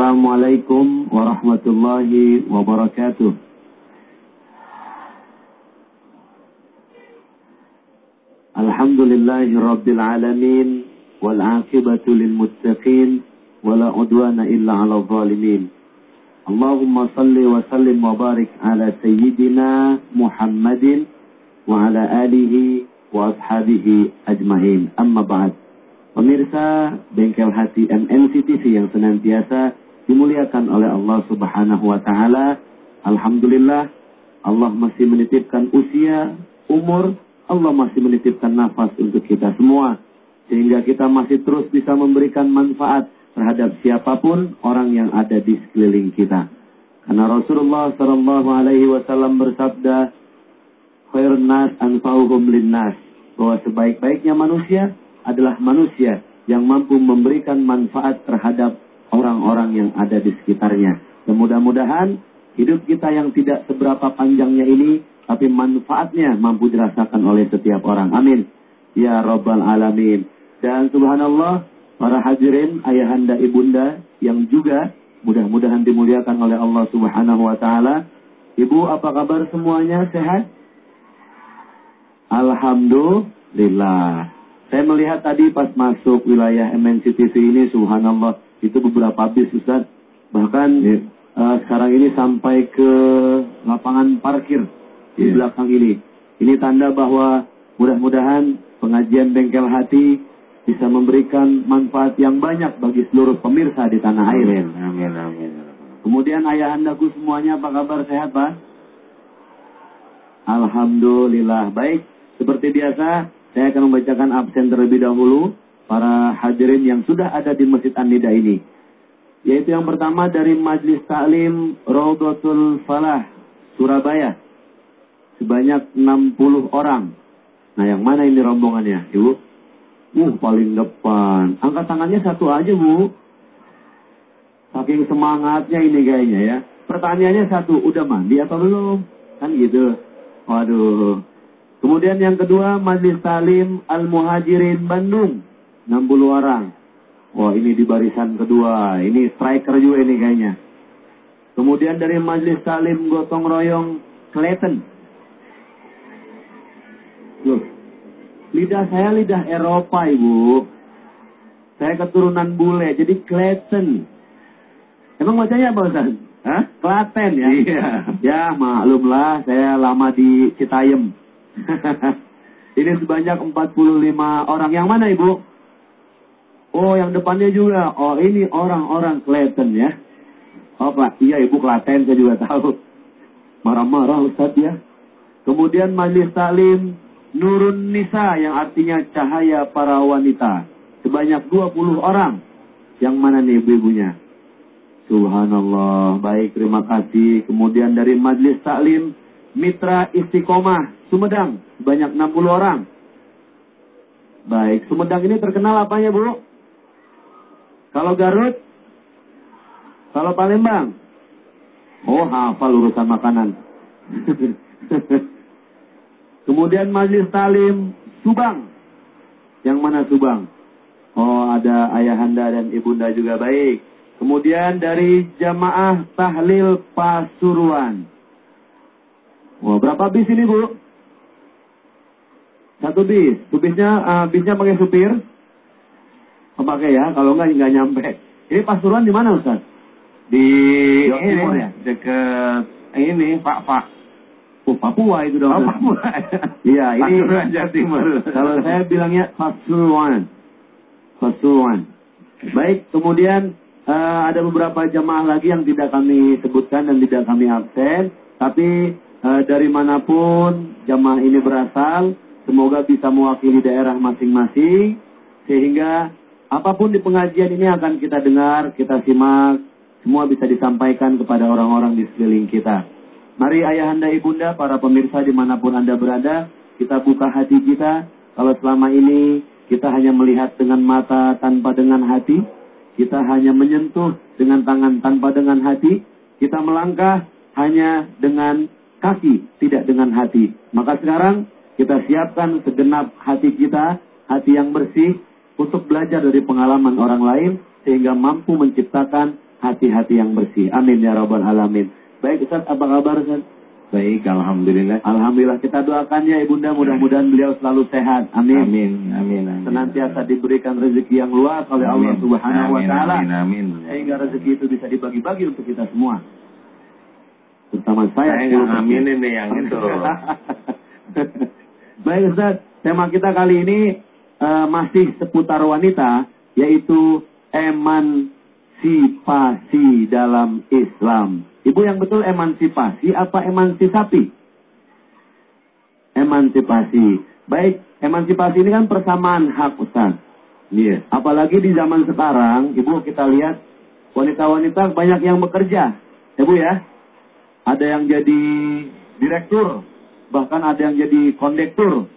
Assalamualaikum warahmatullahi wabarakatuh. Alhamdulillahi rabbil alamin wal aqibatu lil muttaqin wala udwana illa 'alal zalimin. Allahumma salli wa sallim wa barik ala sayyidina Muhammadin wa ala alihi wa ashabihi ajmain. Amma ba'd. Pemirsa Bengkel Hati MNC TV yang senantiasa dimuliakan oleh Allah Subhanahu wa taala. Alhamdulillah Allah masih menitipkan usia, umur, Allah masih menitipkan nafas untuk kita semua sehingga kita masih terus bisa memberikan manfaat terhadap siapa pun orang yang ada di sekeliling kita. Karena Rasulullah Shallallahu Alaihi Wasallam bersabda, "Khairun nas anfa'uhum linnas." Bahwa sebaik-baiknya manusia adalah manusia yang mampu memberikan manfaat terhadap orang-orang yang ada di sekitarnya. Dan mudah-mudahan hidup kita yang tidak seberapa panjangnya ini, tapi manfaatnya mampu dirasakan oleh setiap orang. Amin. Ya Rabbal Alamin. Dan subhanallah, para hadirin, ayahanda, ibunda, yang juga mudah-mudahan dimuliakan oleh Allah subhanahu wa ta'ala. Ibu, apa kabar semuanya? Sehat? Alhamdulillah. Saya melihat tadi pas masuk wilayah MNC TV ini, subhanallah, itu beberapa bis Ustaz. Bahkan yeah. uh, sekarang ini sampai ke lapangan parkir di yeah. belakang ini. Ini tanda bahwa mudah-mudahan pengajian bengkel hati bisa memberikan manfaat yang banyak bagi seluruh pemirsa di tanah air. Amin, amin, amin. Kemudian ayah andaku semuanya apa kabar sehat Pak? Alhamdulillah baik. Seperti biasa, saya akan membacakan absen terlebih dahulu para hadirin yang sudah ada di Masjid An-Nida ini. Yaitu yang pertama dari Majlis Taklim Raudatul Falah, Surabaya. Sebanyak 60 orang. Nah yang mana ini rombongannya, Ibu? Uh, paling depan. Angkat tangannya satu aja, Bu. Saking semangatnya ini kayaknya ya. Pertanyaannya satu, udah mandi atau belum? Kan gitu. Waduh. Kemudian yang kedua Majlis Talim Al-Muhajirin Bandung 60 orang. Wah ini di barisan kedua. Ini striker juga ini kayaknya. Kemudian dari Majlis Talim Gotong Royong Clayton. Loh, lidah saya lidah Eropa ibu. Saya keturunan bule, jadi Clayton. Emang bacanya apa Ustaz? Hah? Klaten ya? Iya. Ya maklumlah, saya lama di Citayam. ini sebanyak 45 orang. Yang mana ibu? Oh yang depannya juga. Oh ini orang-orang Klaten ya. Oh Pak, iya ibu Klaten saya juga tahu. Marah-marah Ustaz ya. Kemudian Majelis Talim Nurun Nisa yang artinya cahaya para wanita. Sebanyak 20 orang. Yang mana nih ibu-ibunya? Subhanallah. Baik, terima kasih. Kemudian dari Majelis Taklim Mitra Istiqomah Sumedang sebanyak 60 orang. Baik, Sumedang ini terkenal apanya, Bu? Kalau Garut? Kalau Palembang? Oh, hafal urusan makanan. Kemudian Majlis Talim Subang. Yang mana Subang? Oh, ada ayahanda dan ibunda juga baik. Kemudian dari Jamaah Tahlil Pasuruan. Wah, berapa bis ini, Bu? Satu bis. Bisnya, uh, bisnya pakai supir? Pakai ya, kalau enggak enggak nyampe. Ini Pasuruan di mana, Ustaz? Di Jawa Timur ya? Deket ini, Pak Pak. Oh, Papua itu dong. Oh, Papua. Iya, ini Pasuruan Jawa Timur. Kalau saya bilangnya Pasuruan. Pasuruan. Baik, kemudian uh, ada beberapa jamaah lagi yang tidak kami sebutkan dan tidak kami absen, tapi uh, dari mana pun jamaah ini berasal, semoga bisa mewakili daerah masing-masing, sehingga apa pun di pengajian ini akan kita dengar, kita simak, semua bisa disampaikan kepada orang-orang di sekeliling kita. Mari ayahanda ibunda, para pemirsa di mana pun anda berada, kita buka hati kita. Kalau selama ini kita hanya melihat dengan mata tanpa dengan hati, kita hanya menyentuh dengan tangan tanpa dengan hati, kita melangkah hanya dengan kaki, tidak dengan hati. Maka sekarang kita siapkan segenap hati kita, hati yang bersih, untuk belajar dari pengalaman orang lain, sehingga mampu menciptakan hati-hati yang bersih. Amin ya rabbal alamin. Baik Ustaz, apa kabar Ustaz? Baik, Alhamdulillah. Alhamdulillah kita doakan ya ibunda mudah-mudahan beliau selalu sehat. Amin. Amin, amin, amin. Senantiasa diberikan rezeki yang luas oleh Allah Amin. Subhanahu wa taala. Amin, amin. Sehingga rezeki itu bisa dibagi-bagi untuk kita semua. Terutama saya. Saya nggak aminin nih yang itu. Baik Ustaz, tema kita kali ini eh, masih seputar wanita, yaitu emansipasi dalam Islam. Ibu yang betul emansipasi apa emansisasi? Emansipasi. Baik, emansipasi ini kan persamaan hak Ustaz. Iya. Apalagi di zaman sekarang, Ibu kita lihat wanita-wanita banyak yang bekerja. Ibu ya, ada yang jadi direktur, bahkan ada yang jadi kondektur.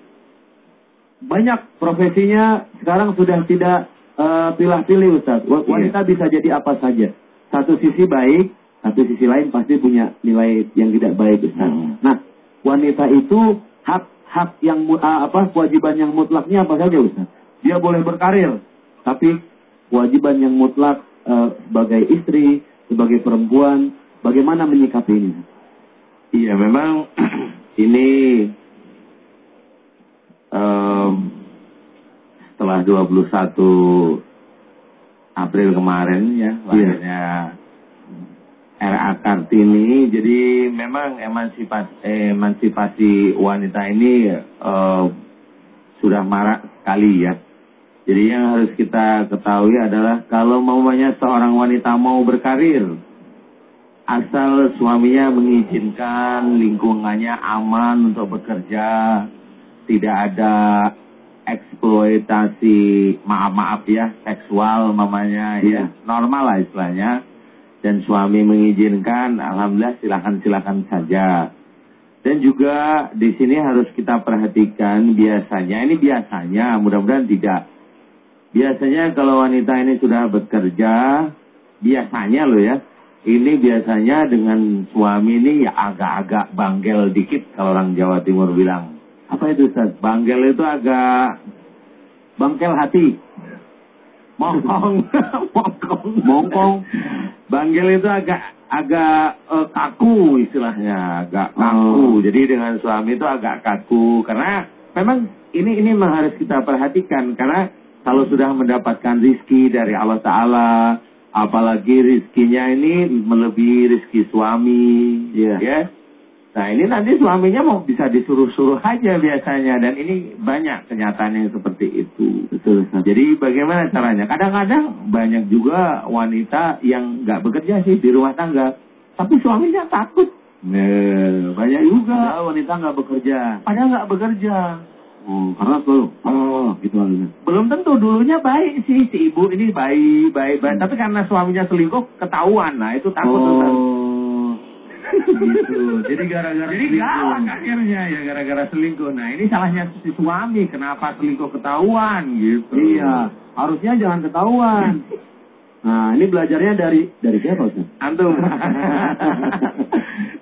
Banyak profesinya sekarang sudah tidak eh, pilih-pilih Ustaz. Iya. Wanita bisa jadi apa saja. Satu sisi baik, satu sisi lain pasti punya nilai yang tidak baik Ustaz. Hmm. Nah, wanita itu hak-hak yang mu- ah, apa kewajiban yang mutlaknya apa saja Ustaz? Dia boleh berkarir, tapi kewajiban yang mutlak eh, sebagai istri, sebagai perempuan, bagaimana menyikapi ini? Iya, memang ini setelah 21 April kemarin ya, lahirnya RA Kartini. Jadi memang emansipasi, emansipasi wanita ini eh, sudah marak sekali ya. Jadi yang harus kita ketahui adalah kalau mamanya seorang wanita mau berkarir, asal suaminya mengizinkan lingkungannya aman untuk bekerja, tidak ada eksploitasi maaf-maaf ya seksual mamanya ya. Normal lah istilahnya. Dan suami mengizinkan alhamdulillah silakan silakan saja. Dan juga di sini harus kita perhatikan biasanya ini biasanya mudah-mudahan tidak. Biasanya kalau wanita ini sudah bekerja biasanya loh ya ini biasanya dengan suami ini ya agak-agak banggel dikit kalau orang Jawa Timur bilang Apa itu Ustaz? Banggel itu agak Bangkel hati, mongkong, mongkong, mongkong. Banggel itu agak agak eh, kaku istilahnya, agak kaku. Oh. Jadi dengan suami itu agak kaku karena memang ini ini memang harus kita perhatikan karena kalau sudah mendapatkan rizki dari Allah Taala, apalagi rizkinya ini melebihi rizki suami, Iya. ya. Nah ini nanti suaminya mau bisa disuruh-suruh aja biasanya dan ini banyak kenyataan yang seperti itu. Betul Ustaz. Jadi bagaimana caranya? Kadang-kadang banyak juga wanita yang nggak bekerja sih di rumah tangga, tapi suaminya takut. Nah, banyak juga. Padahal wanita nggak bekerja. Padahal nggak bekerja. Oh, karena selalu, oh, gitu maksudnya. Belum tentu dulunya baik sih si ibu ini baik, baik, baik. Tapi karena suaminya selingkuh ketahuan, nah itu takut. Ustaz. Gitu. Jadi gara-gara Jadi galak akhirnya ya gara-gara selingkuh. Nah ini salahnya si suami. Kenapa selingkuh ketahuan gitu? Iya, harusnya jangan ketahuan. Nah, ini belajarnya dari dari siapa Ustaz? Antum.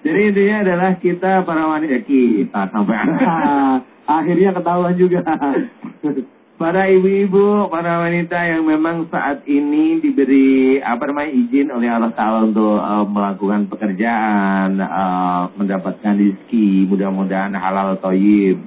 Jadi intinya adalah kita para wanita eh, kita sampai Akhirnya ketahuan juga. Para ibu-ibu, para wanita yang memang saat ini diberi apa namanya izin oleh Allah Taala untuk eh, melakukan pekerjaan, eh, mendapatkan rezeki, mudah-mudahan halal toyib.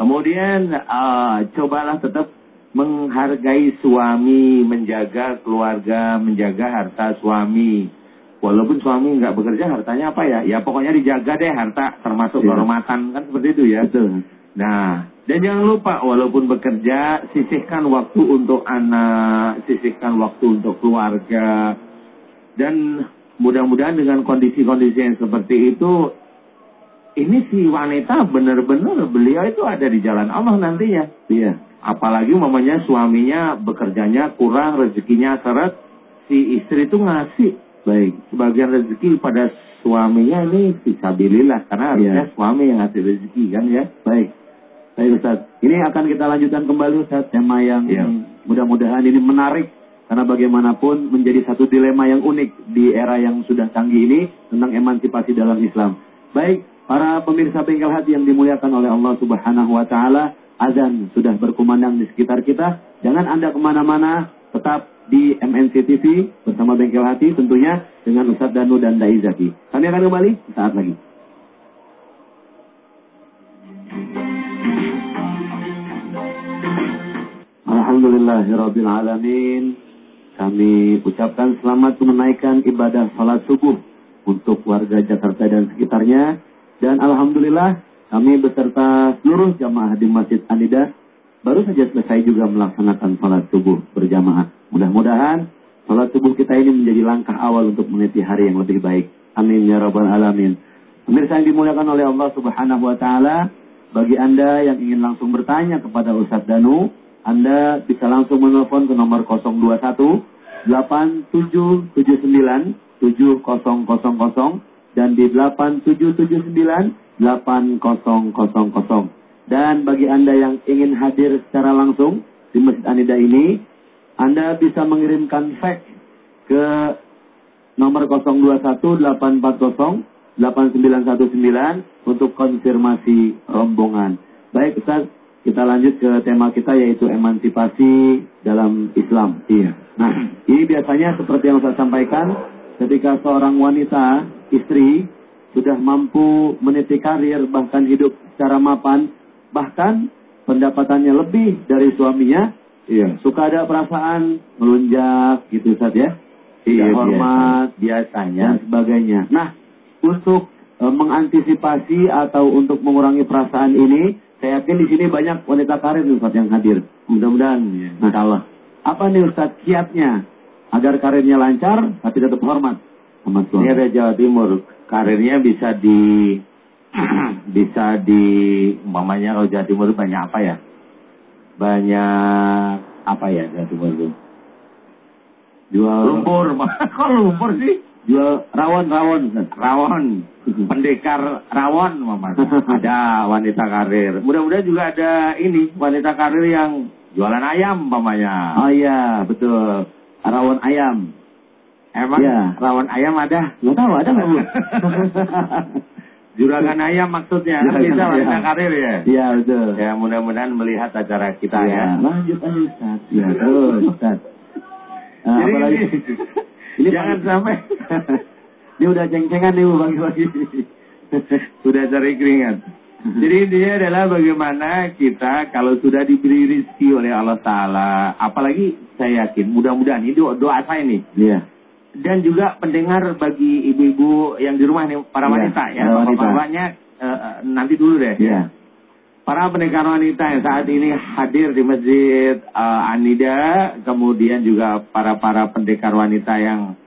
Kemudian eh, cobalah tetap menghargai suami, menjaga keluarga, menjaga harta suami. Walaupun suami nggak bekerja, hartanya apa ya? Ya pokoknya dijaga deh harta, termasuk Iya. kehormatan kan seperti itu ya. Betul. Nah, dan jangan lupa walaupun bekerja, sisihkan waktu untuk anak, sisihkan waktu untuk keluarga. Dan mudah-mudahan dengan kondisi-kondisi yang seperti itu, ini si wanita benar-benar beliau itu ada di jalan Allah nantinya. Iya. Apalagi mamanya suaminya bekerjanya kurang, rezekinya seret, si istri itu ngasih Baik. sebagian rezeki pada suaminya ini fisabilillah karena harusnya Iya. suami yang ngasih rezeki kan ya. Baik. Baik Ustaz. Ini akan kita lanjutkan kembali Ustaz. Tema yang Iya. mudah-mudahan ini menarik. Karena bagaimanapun menjadi satu dilema yang unik di era yang sudah canggih ini tentang emansipasi dalam Islam. Baik, para pemirsa bengkel hati yang dimuliakan oleh Allah Subhanahu wa taala, azan sudah berkumandang di sekitar kita. Jangan Anda ke mana-mana, tetap di MNC TV bersama Bengkel Hati tentunya dengan Ustadz Danu dan Dai Zaki. Kami akan kembali saat lagi. Alhamdulillahirabbil alamin. Kami ucapkan selamat menunaikan ibadah salat subuh untuk warga Jakarta dan sekitarnya dan alhamdulillah kami beserta seluruh jamaah di Masjid Anida baru saja selesai juga melaksanakan salat subuh berjamaah. Mudah-mudahan salat subuh kita ini menjadi langkah awal untuk meniti hari yang lebih baik. Amin ya rabbal alamin. Pemirsa yang dimuliakan oleh Allah Subhanahu wa taala, bagi Anda yang ingin langsung bertanya kepada Ustadz Danu, Anda bisa langsung menelpon ke nomor 021 8779 7000 dan di 8779 8000. Dan bagi Anda yang ingin hadir secara langsung di Masjid Anida ini, Anda bisa mengirimkan fax ke nomor 0218408919 untuk konfirmasi rombongan. Baik Ustaz, kita lanjut ke tema kita yaitu emansipasi dalam Islam. Iya. Nah, ini biasanya seperti yang saya sampaikan, ketika seorang wanita, istri, sudah mampu meniti karir, bahkan hidup secara mapan, bahkan pendapatannya lebih dari suaminya, iya. suka ada perasaan melunjak gitu Ustaz ya. Iya, hormat, biasanya, dan sebagainya. Nah, untuk e, mengantisipasi atau untuk mengurangi perasaan ini, saya yakin di sini banyak wanita karir Ustaz yang hadir. Mudah-mudahan, ya. nah Allah. Apa nih Ustaz kiatnya agar karirnya lancar tapi tetap hormat sama suami? Ini ada Jawa Timur, karirnya bisa di bisa di umpamanya kalau Jawa Timur banyak apa ya? Banyak apa ya Jawa Timur itu? Jual lumpur. Kok lumpur sih? Jual rawon-rawon. Rawon. Pendekar rawon mama. ada wanita karir. Mudah-mudahan juga ada ini wanita karir yang jualan ayam mamanya. Oh iya, betul. Rawon ayam. Emang ya. rawon ayam ada? Nggak tahu ada nggak bu? Juragan ayam maksudnya kan bisa wanita karir ya? Iya betul. Ya mudah-mudahan melihat acara kita ya. ya. Lanjut Ustaz. Ya terus Ustaz. Nah, Jadi apalagi, ini, jangan sampai ini udah ceng-cengan nih bagi-bagi. sudah cari keringat. Jadi intinya adalah bagaimana kita kalau sudah diberi rezeki oleh Allah Ta'ala. Apalagi saya yakin, mudah-mudahan ini doa, doa saya nih. Iya. Dan juga pendengar bagi ibu-ibu yang di rumah nih, para wanita ya. ya Bapak-bapaknya uh, nanti dulu deh. Iya. Para pendekar wanita yang saat ini hadir di Masjid uh, Anida, kemudian juga para-para pendekar wanita yang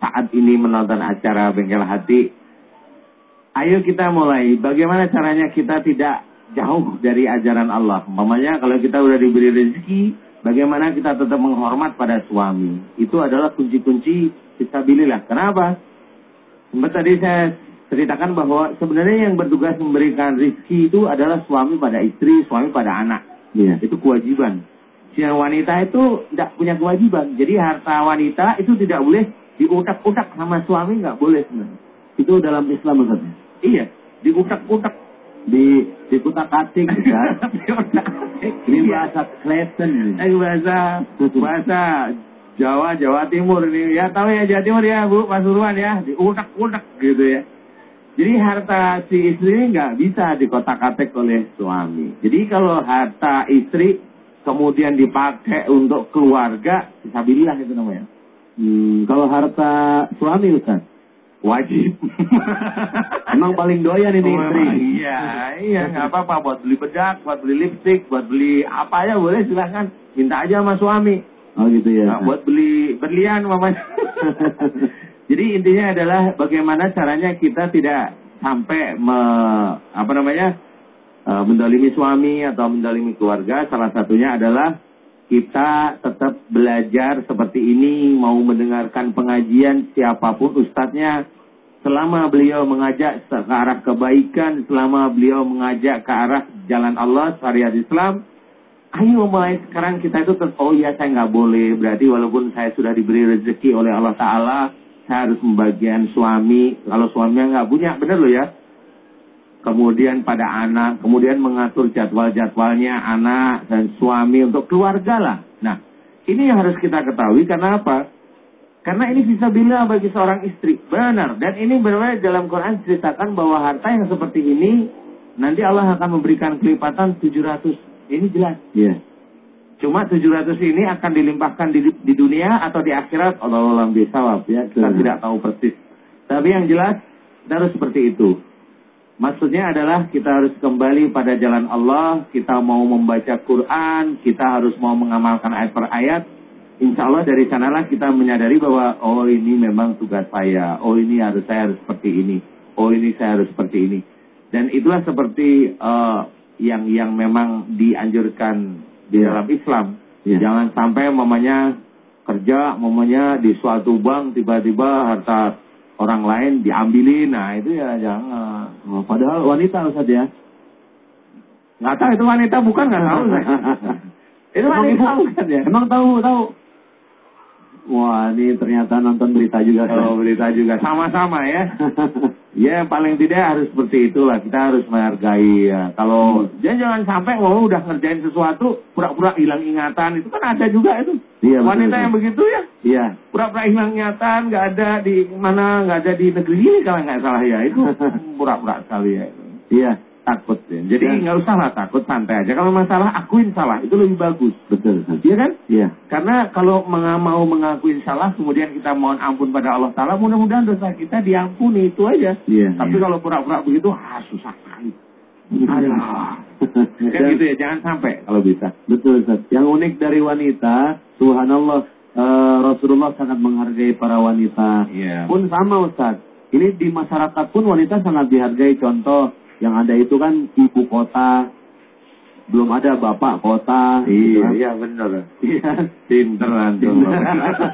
saat ini menonton acara Bengkel Hati. Ayo kita mulai. Bagaimana caranya kita tidak jauh dari ajaran Allah? Mamanya kalau kita udah diberi rezeki, Bagaimana kita tetap menghormat pada suami. Itu adalah kunci-kunci fisabilillah. Kenapa? Sempat tadi saya ceritakan bahwa sebenarnya yang bertugas memberikan rizki itu adalah suami pada istri, suami pada anak. Ya. Itu kewajiban. Si wanita itu tidak punya kewajiban. Jadi harta wanita itu tidak boleh diutak-utak sama suami, nggak boleh sebenarnya. Itu dalam Islam maksudnya? Iya, diutak-utak di di kutak katik kan? ini bahasa Klaten ini bahasa bahasa Jawa Jawa Timur ini ya tahu ya Jawa Timur ya Bu Pasuruan ya diutak-utak gitu ya jadi harta si istri ini nggak bisa dikotak-katik oleh suami jadi kalau harta istri kemudian dipakai untuk keluarga bisa billah itu namanya hmm, kalau harta suami Ustaz Wajib. Emang paling doyan ini oh, istri. Iya, iya nggak apa-apa buat beli bedak, buat beli lipstick, buat beli apa ya boleh silahkan. Minta aja sama suami. Oh gitu ya. Nah, buat beli berlian mamanya. Jadi intinya adalah bagaimana caranya kita tidak sampai me, apa namanya uh, mendalimi suami atau mendalimi keluarga. Salah satunya adalah kita tetap belajar seperti ini, mau mendengarkan pengajian siapa pun ustadznya, selama beliau mengajak ke arah kebaikan, selama beliau mengajak ke arah jalan Allah, syariat Islam, ayo mulai sekarang kita itu oh iya saya nggak boleh, berarti walaupun saya sudah diberi rezeki oleh Allah Ta'ala, harus membagian suami, kalau suaminya nggak punya, benar loh ya, kemudian pada anak, kemudian mengatur jadwal-jadwalnya anak dan suami untuk keluarga lah. Nah, Ini yang harus kita ketahui karena apa? Karena ini bisa bila bagi seorang istri. Benar. Dan ini benar dalam Quran ceritakan bahwa harta yang seperti ini nanti Allah akan memberikan kelipatan 700. Ini jelas. Iya. Cuma 700 ini akan dilimpahkan di, di dunia atau di akhirat. Allah alam bisawab ya. Kita Betul. tidak tahu persis. Tapi yang jelas kita harus seperti itu. Maksudnya adalah kita harus kembali pada jalan Allah, kita mau membaca Quran, kita harus mau mengamalkan ayat per ayat. Insya Allah dari sanalah kita menyadari bahwa oh ini memang tugas saya, oh ini harus saya harus seperti ini, oh ini saya harus seperti ini. Dan itulah seperti eh, yang yang memang dianjurkan di Iya. dalam Islam. Iya. Jangan sampai mamanya kerja, mamanya di suatu bank tiba-tiba harta orang lain diambilin, nah itu ya jangan. Oh, padahal wanita Ustaz ya. Nggak tahu itu wanita bukan nggak tahu. itu wanita bukan ya? Emang tahu tahu. Wah, ini ternyata nonton berita juga. Oh berita juga sama-sama ya. Ya paling tidak harus seperti itulah kita harus menghargai ya. Kalau Hmm. jangan jangan sampai mau udah ngerjain sesuatu pura-pura hilang ingatan itu kan ada juga itu. Iya, Wanita betul. yang begitu ya Iya. pura-pura hilang ingatan nggak ada di mana nggak ada di negeri ini kalau nggak salah ya itu pura-pura sekali ya. Iya, Takut ya. Jadi Ya. nggak usah lah takut santai aja. Kalau masalah akuin salah itu lebih bagus. betul. Iya kan? Iya. Karena kalau mau mengakui salah, kemudian kita mohon ampun pada Allah Ta'ala, mudah-mudahan dosa kita diampuni, itu aja. Iya. Tapi iya. kalau pura-pura begitu, ah susah sekali. Aduh. Kan Dan- gitu ya, jangan sampai kalau bisa. Betul Ustaz. Yang unik dari wanita, subhanallah, eh, Rasulullah sangat menghargai para wanita. Iya. Pun sama Ustaz. Ini di masyarakat pun wanita sangat dihargai. Contoh yang ada itu kan ibu kota, belum ada bapak kota. gitu Iya, kan. iya benar. Iya. Pinter antum.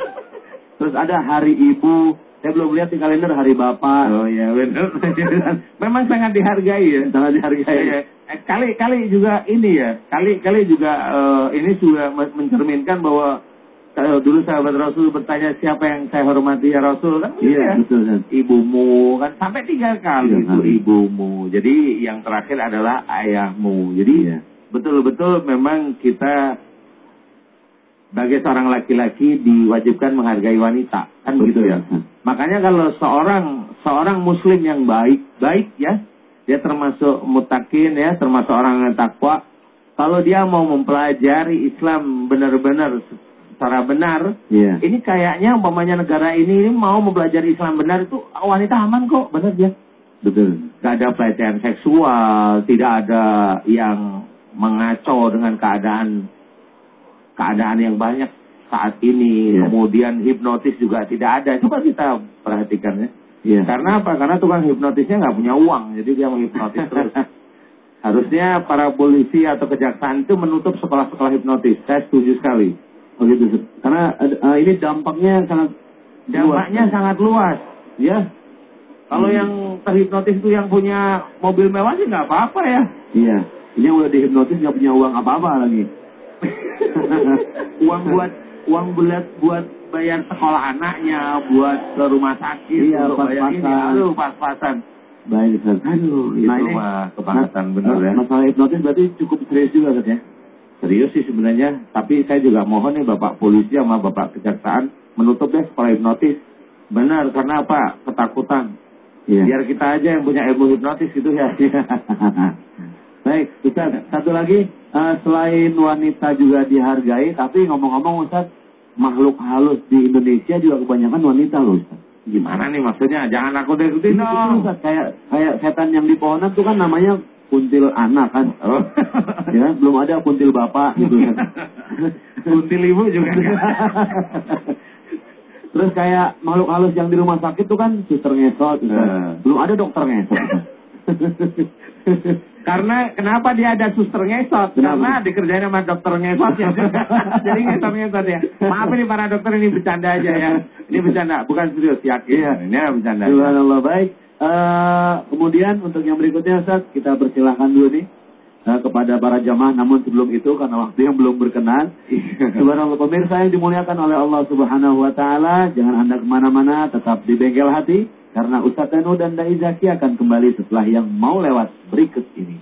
Terus ada hari ibu. Saya belum lihat di kalender hari bapak. oh iya benar. Memang sangat dihargai ya. Sangat dihargai. Iya. Eh, Kali-kali juga ini ya, kali-kali juga eh, ini juga men- mencerminkan bahwa kalau dulu sahabat Rasul bertanya siapa yang saya hormati ya Rasul kan gitu Iya, ya. betul Ustaz. ibumu kan sampai tiga kali Tiga itu kali. ibumu. Jadi yang terakhir adalah ayahmu. Jadi Iya. betul-betul memang kita sebagai seorang laki-laki diwajibkan menghargai wanita kan Betul, begitu ya. Makanya kalau seorang seorang muslim yang baik baik ya dia termasuk mutakin ya termasuk orang yang takwa kalau dia mau mempelajari Islam benar-benar secara benar Iya. ini kayaknya umpamanya negara ini, ini mau mempelajari Islam benar itu wanita aman kok, benar ya. Betul. Gak ada pelecehan seksual, tidak ada yang mengaco dengan keadaan keadaan yang banyak saat ini. Iya. Kemudian hipnotis juga tidak ada. Coba kita perhatikan ya. Iya. Karena apa? Karena tukang hipnotisnya nggak punya uang, jadi dia menghipnotis terus. Harusnya para polisi atau kejaksaan itu menutup sekolah-sekolah hipnotis. Saya setuju sekali. Oh gitu. Ustaz. Karena eh, ini dampaknya sangat Dampaknya luas. sangat luas. Ya. Kalau Hmm. yang terhipnotis itu yang punya mobil mewah sih nggak apa-apa ya. Iya. Ini yang udah dihipnotis nggak punya uang apa-apa lagi. uang buat uang buat buat bayar sekolah anaknya, buat ke rumah sakit, Iya, ini, pas-pasan. aduh pas-pasan. Baik Ustaz. Aduh, itu mah kebangetan Mas- bener ya. Masalah hipnotis berarti cukup serius juga Ustaz ya. Serius sih sebenarnya, tapi saya juga mohon nih Bapak polisi sama Bapak kejaksaan menutup deh sekolah hipnotis. Benar, karena apa? Ketakutan. Iya. Biar kita aja yang punya ilmu hipnotis gitu ya. Baik, Ustaz, satu lagi eh, selain wanita juga dihargai, tapi ngomong-ngomong Ustaz, makhluk halus di Indonesia juga kebanyakan wanita loh Ustaz. Gimana nih maksudnya? Jangan aku ikutin dong. Kayak kayak setan yang di pohonan tuh kan namanya kuntil anak kan. Oh. ya, belum ada kuntil bapak gitu Ustaz. Kuntil ibu juga. Terus kayak makhluk halus yang di rumah sakit tuh kan suster ngesot, Ustaz. Eh. belum ada dokter ngesot. Karena kenapa dia ada suster ngesot? Kenapa? Karena dikerjain sama dokter ngesot ya. Jadi ngesot-ngesot ya. Maaf ini para dokter ini bercanda aja ya. Ini bercanda, bukan serius yakin. Iya. Ini bercanda. Subhanallah baik. Eh, kemudian untuk yang berikutnya Ustaz, kita persilahkan dulu nih eh, kepada para jamaah. Namun sebelum itu karena waktu yang belum berkenan, Subhanallah pemirsa yang dimuliakan oleh Allah Subhanahu Wa Taala, jangan anda ke mana-mana, tetap di bengkel hati karena Ustaz Tenu dan Dai Zaki akan kembali setelah yang mau lewat berikut ini.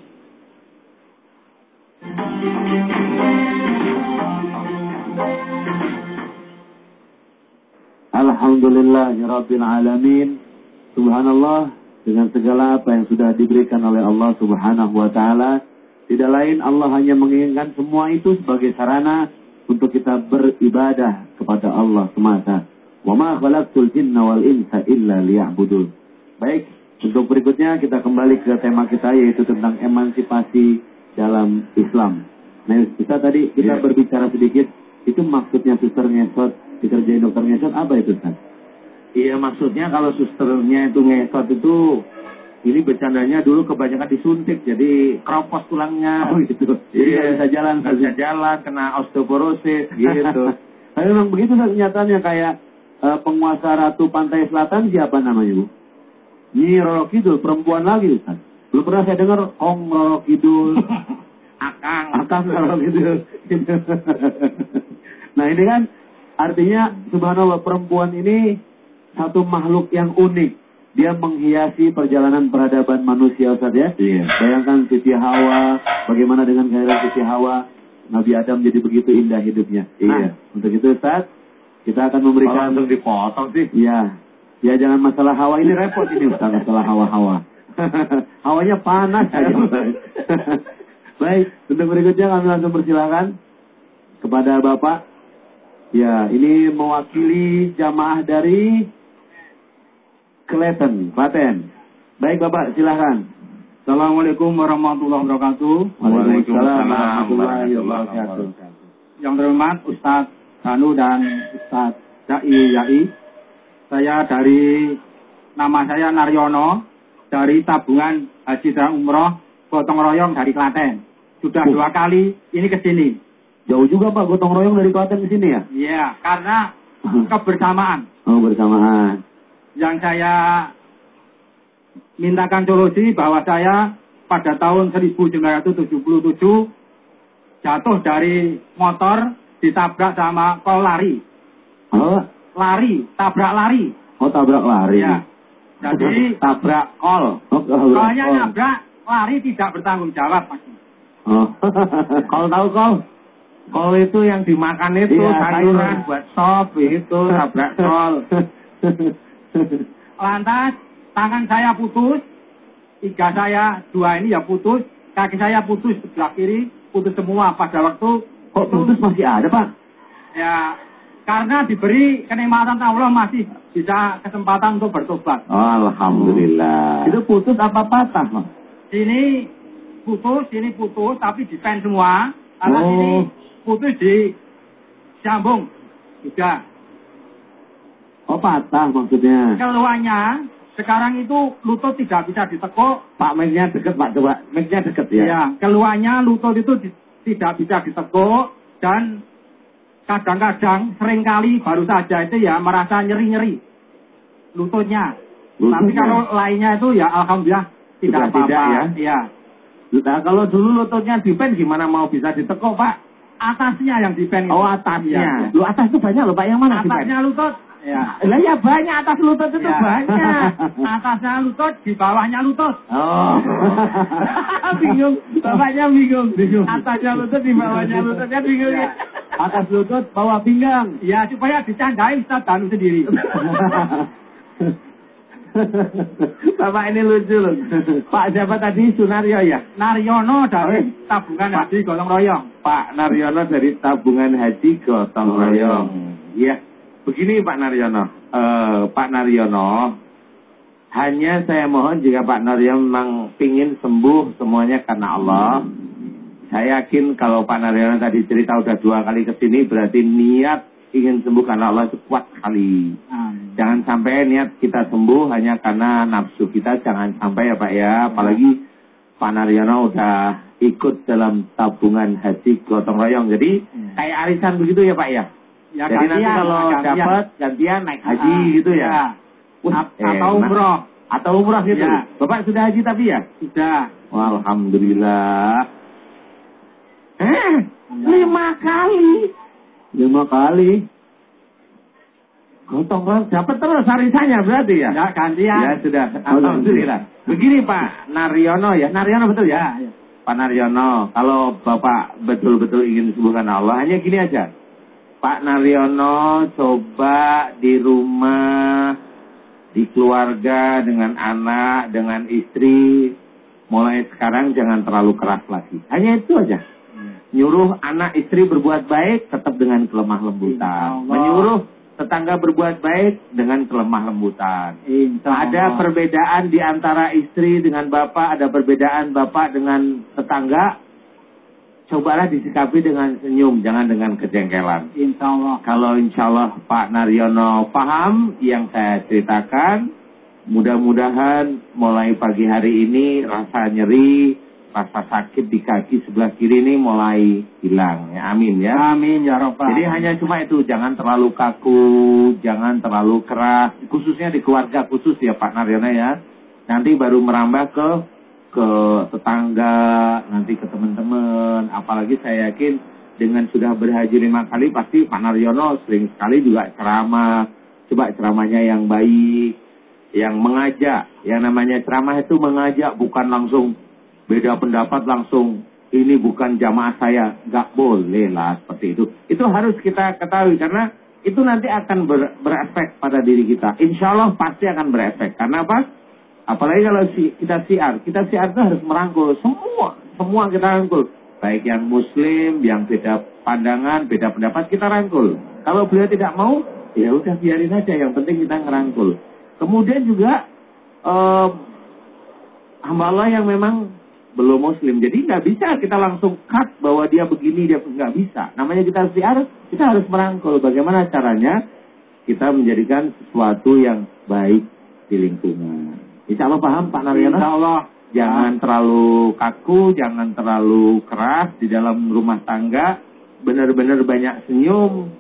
Alhamdulillahirabbil alamin. Subhanallah dengan segala apa yang sudah diberikan oleh Allah Subhanahu wa taala. Tidak lain Allah hanya menginginkan semua itu sebagai sarana untuk kita beribadah kepada Allah semata. Wa ma khalaqtul jinna wal insa illa liya'budun. Baik, untuk berikutnya kita kembali ke tema kita yaitu tentang emansipasi dalam Islam. Nah, kita tadi kita Iya. berbicara sedikit itu maksudnya suster ngesot dikerjain dokter ngesot apa itu Ustaz? Iya maksudnya kalau susternya itu ngesot itu ini bercandanya dulu kebanyakan disuntik jadi keropos tulangnya. Oh gitu. Jadi Iya. nggak bisa jalan. Nggak bisa jalan kena osteoporosis gitu. Tapi memang begitu kenyataannya kayak eh, penguasa Ratu Pantai Selatan siapa namanya Bu? Nyi Roro Kidul, perempuan lagi Ustaz. Belum pernah saya dengar Ong Roro Kidul, Akang. Akang Roro Kidul. nah ini kan artinya subhanallah perempuan ini satu makhluk yang unik. Dia menghiasi perjalanan peradaban manusia Ustaz ya. Iya. Bayangkan Siti Hawa, bagaimana dengan kehadiran Siti Hawa, Nabi Adam jadi begitu indah hidupnya. Iya. Nah, untuk itu Ustaz, kita akan Kalau memberikan langsung dipotong sih. Iya. Ya jangan masalah hawa ini repot ini Ustaz, masalah hawa-hawa. Hawanya panas aja. Baik, untuk berikutnya kami langsung persilakan kepada Bapak. Ya, ini mewakili jamaah dari Klaten, Klaten. Baik Bapak, silahkan. Assalamualaikum warahmatullahi wabarakatuh. Waalaikumsalam warahmatullahi wabarakatuh. Yang terhormat Ustadz Danu dan Ustadz Dai Yai. Saya dari nama saya Naryono dari tabungan Haji dan Umroh Gotong Royong dari Klaten. Sudah Oh. dua kali ini ke sini. Jauh juga Pak gotong royong dari Klaten ke sini ya? Iya, karena kebersamaan Oh, bersamaan. Yang saya mintakan solusi bahwa saya pada tahun 1977 jatuh dari motor ditabrak sama kol lari. Oh, Lari, tabrak lari. oh tabrak lari. Ya. Jadi tabrak kol. Oh, tabrak kolnya kol. nabrak, lari tidak bertanggung jawab. Mas. Oh. Kol tahu kol? Kol itu yang dimakan itu Iya, sayuran. buat sop itu tabrak kol. Lantas tangan saya putus, tiga saya, dua ini ya putus, kaki saya putus sebelah kiri, putus semua pada waktu Kok putus masih ada, Pak? ya karena diberi kenikmatan Allah masih bisa kesempatan untuk bertobat. Alhamdulillah. Itu putus apa patah, Pak? Sini putus, sini putus, tapi dipen semua. Karena Oh. sini putus di sambung juga. Oh, patah maksudnya. Keluarnya sekarang itu lutut tidak bisa ditekuk. Pak, mic-nya deket, Pak. Coba, mic-nya deket ya. Ya, keluarnya lutut itu di- tidak bisa ditekuk dan kadang-kadang sering kali baru saja itu ya merasa nyeri-nyeri lututnya. Lututnya. Tapi kalau lainnya itu ya alhamdulillah tidak apa-apa. ya? Iya. Nah, kalau dulu lututnya dipen gimana mau bisa ditekuk, Pak? Atasnya yang dipen. Oh, atasnya. Iya. Lu atas itu banyak loh, Pak. Yang mana dipen? Atasnya lutut. Ya. Lah ya banyak atas lutut itu Ya. banyak. Atasnya lutut, di bawahnya lutut. Oh. bingung. Bapaknya bingung. Bingung. Atasnya lutut di bawahnya lututnya bingung. Ya. Atas lutut, bawah pinggang. Ya, supaya dicandai Ustaz Danu sendiri. Bapak ini lucu loh. Pak siapa tadi Sunario ya? Naryono dari tabungan haji gotong royong. Pak Naryono dari tabungan haji gotong royong. Iya. Begini Pak Naryono. Eh, Pak Naryono, hanya saya mohon jika Pak Naryono memang pingin sembuh semuanya karena Allah. Saya yakin kalau Pak Naryono tadi cerita udah dua kali ke sini berarti niat ingin sembuh karena Allah itu kuat sekali. Amin. Jangan sampai niat kita sembuh hanya karena nafsu kita, jangan sampai ya Pak ya. Apalagi Pak Naryono udah ikut dalam tabungan haji gotong royong. Jadi Hmm. kayak arisan begitu ya Pak ya. Ya, Jadi nanti gantian, kalau gantian. dapat gantian naik haji Ah, gitu ya. Wah, A- atau umroh. Atau umroh gitu. Ya. Bapak sudah haji tapi ya? Sudah. Wah, Alhamdulillah. Eh, lima kali. Lima kali. Gotong royong dapat terus arisannya berarti ya? Ya, gantian. Ya sudah, alhamdulillah. Begini Pak Naryono ya, Naryono betul ya? Pak Naryono, kalau Bapak betul-betul ingin sembuhkan Allah, hanya gini aja. Pak Naryono coba di rumah, di keluarga, dengan anak, dengan istri, mulai sekarang jangan terlalu keras lagi. Hanya itu aja. Nyuruh anak istri berbuat baik tetap dengan kelemah lembutan. Menyuruh tetangga berbuat baik dengan kelemah lembutan. Ada perbedaan di antara istri dengan bapak, ada perbedaan bapak dengan tetangga. Cobalah disikapi dengan senyum, jangan dengan kejengkelan. Insya Allah. Kalau insya Allah Pak Naryono paham yang saya ceritakan, mudah-mudahan mulai pagi hari ini rasa nyeri, rasa sakit di kaki sebelah kiri ini mulai hilang. Ya, amin ya. Amin ya Rabbal. Jadi hanya cuma itu, jangan terlalu kaku, jangan terlalu keras, khususnya di keluarga khusus ya Pak Naryono ya. Nanti baru merambah ke ke tetangga, nanti ke teman-teman. Apalagi saya yakin dengan sudah berhaji lima kali pasti Pak Naryono sering sekali juga ceramah. Coba ceramahnya yang baik, yang mengajak. Yang namanya ceramah itu mengajak bukan langsung beda pendapat langsung ini bukan jamaah saya, nggak boleh lah seperti itu. Itu harus kita ketahui karena itu nanti akan ber- berefek pada diri kita. Insya Allah pasti akan berefek. Karena apa? Apalagi kalau si, kita siar, kita siar itu harus merangkul semua, semua kita rangkul. Baik yang muslim, yang beda pandangan, beda pendapat kita rangkul. Kalau beliau tidak mau, ya udah biarin aja. Yang penting kita ngerangkul. Kemudian juga eh, hamba Allah yang memang belum muslim. Jadi nggak bisa kita langsung cut bahwa dia begini, dia nggak bisa. Namanya kita siar, kita harus merangkul. Bagaimana caranya kita menjadikan sesuatu yang baik di lingkungan. Insya Allah paham Pak Naryono? Insya Allah. Jangan terlalu kaku, jangan terlalu keras di dalam rumah tangga. Benar-benar banyak senyum.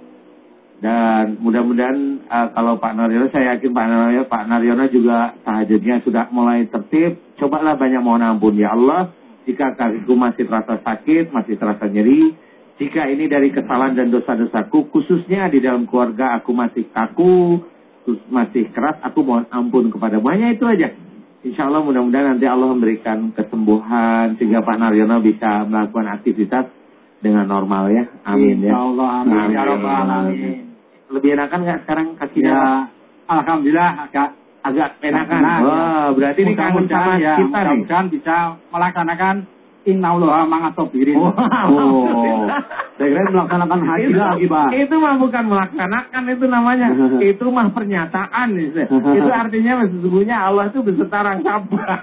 Dan mudah-mudahan eh, kalau Pak Naryono, saya yakin Pak Naryono, Pak Naryono juga tahajudnya sudah mulai tertib. Cobalah banyak mohon ampun ya Allah. Jika kakiku masih terasa sakit, masih terasa nyeri. Jika ini dari kesalahan dan dosa-dosaku, khususnya di dalam keluarga aku masih kaku, masih keras, aku mohon ampun kepadamu. Hanya itu aja. Insya Allah mudah-mudahan nanti Allah memberikan kesembuhan sehingga Pak Naryono bisa melakukan aktivitas dengan normal ya. Amin ya. Insya Allah. Amin. Ya Rabbal Alamin. Lebih enakan nggak sekarang kakinya? Ya, Alhamdulillah agak Agak enakan. Enak. Wah, berarti ini kangen sama ya, kita nih. bisa melaksanakan Innallaha ma'asobirin. Wow. Oh. Saya kira melaksanakan haji itu, lagi, Pak. itu mah bukan melaksanakan itu namanya. itu mah pernyataan. Itu, itu artinya sesungguhnya Allah itu beserta orang sabar.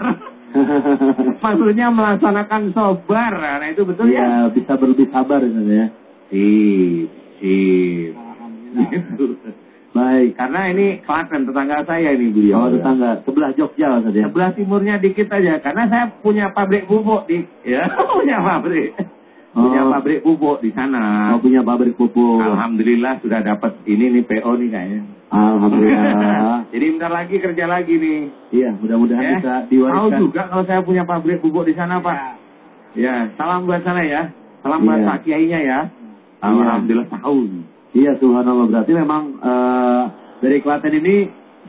Maksudnya melaksanakan sobar. Nah itu betul ya? Iya, bisa berlebih sabar ya. Sip, sip. Alhamdulillah. Gitu. Baik. Karena ini Klaten tetangga saya ini beliau. Oh, tetangga sebelah Jogja Ustaz ya. Sebelah timurnya dikit aja. Karena saya punya pabrik pupuk di. Ya, punya pabrik. Punya Oh. pabrik pupuk di sana. Oh, punya pabrik pupuk. Alhamdulillah sudah dapat ini nih PO nih kayaknya. Alhamdulillah. Jadi bentar lagi kerja lagi nih. Iya, mudah-mudahan Ya. bisa Tahu diwariskan. juga kalau saya punya pabrik pupuk di sana, Pak. Ya, salam buat sana ya. Salam buat Iya. Pak Kiainya ya. Alhamdulillah tahu. Iya, subhanallah. Berarti memang eh, dari Klaten ini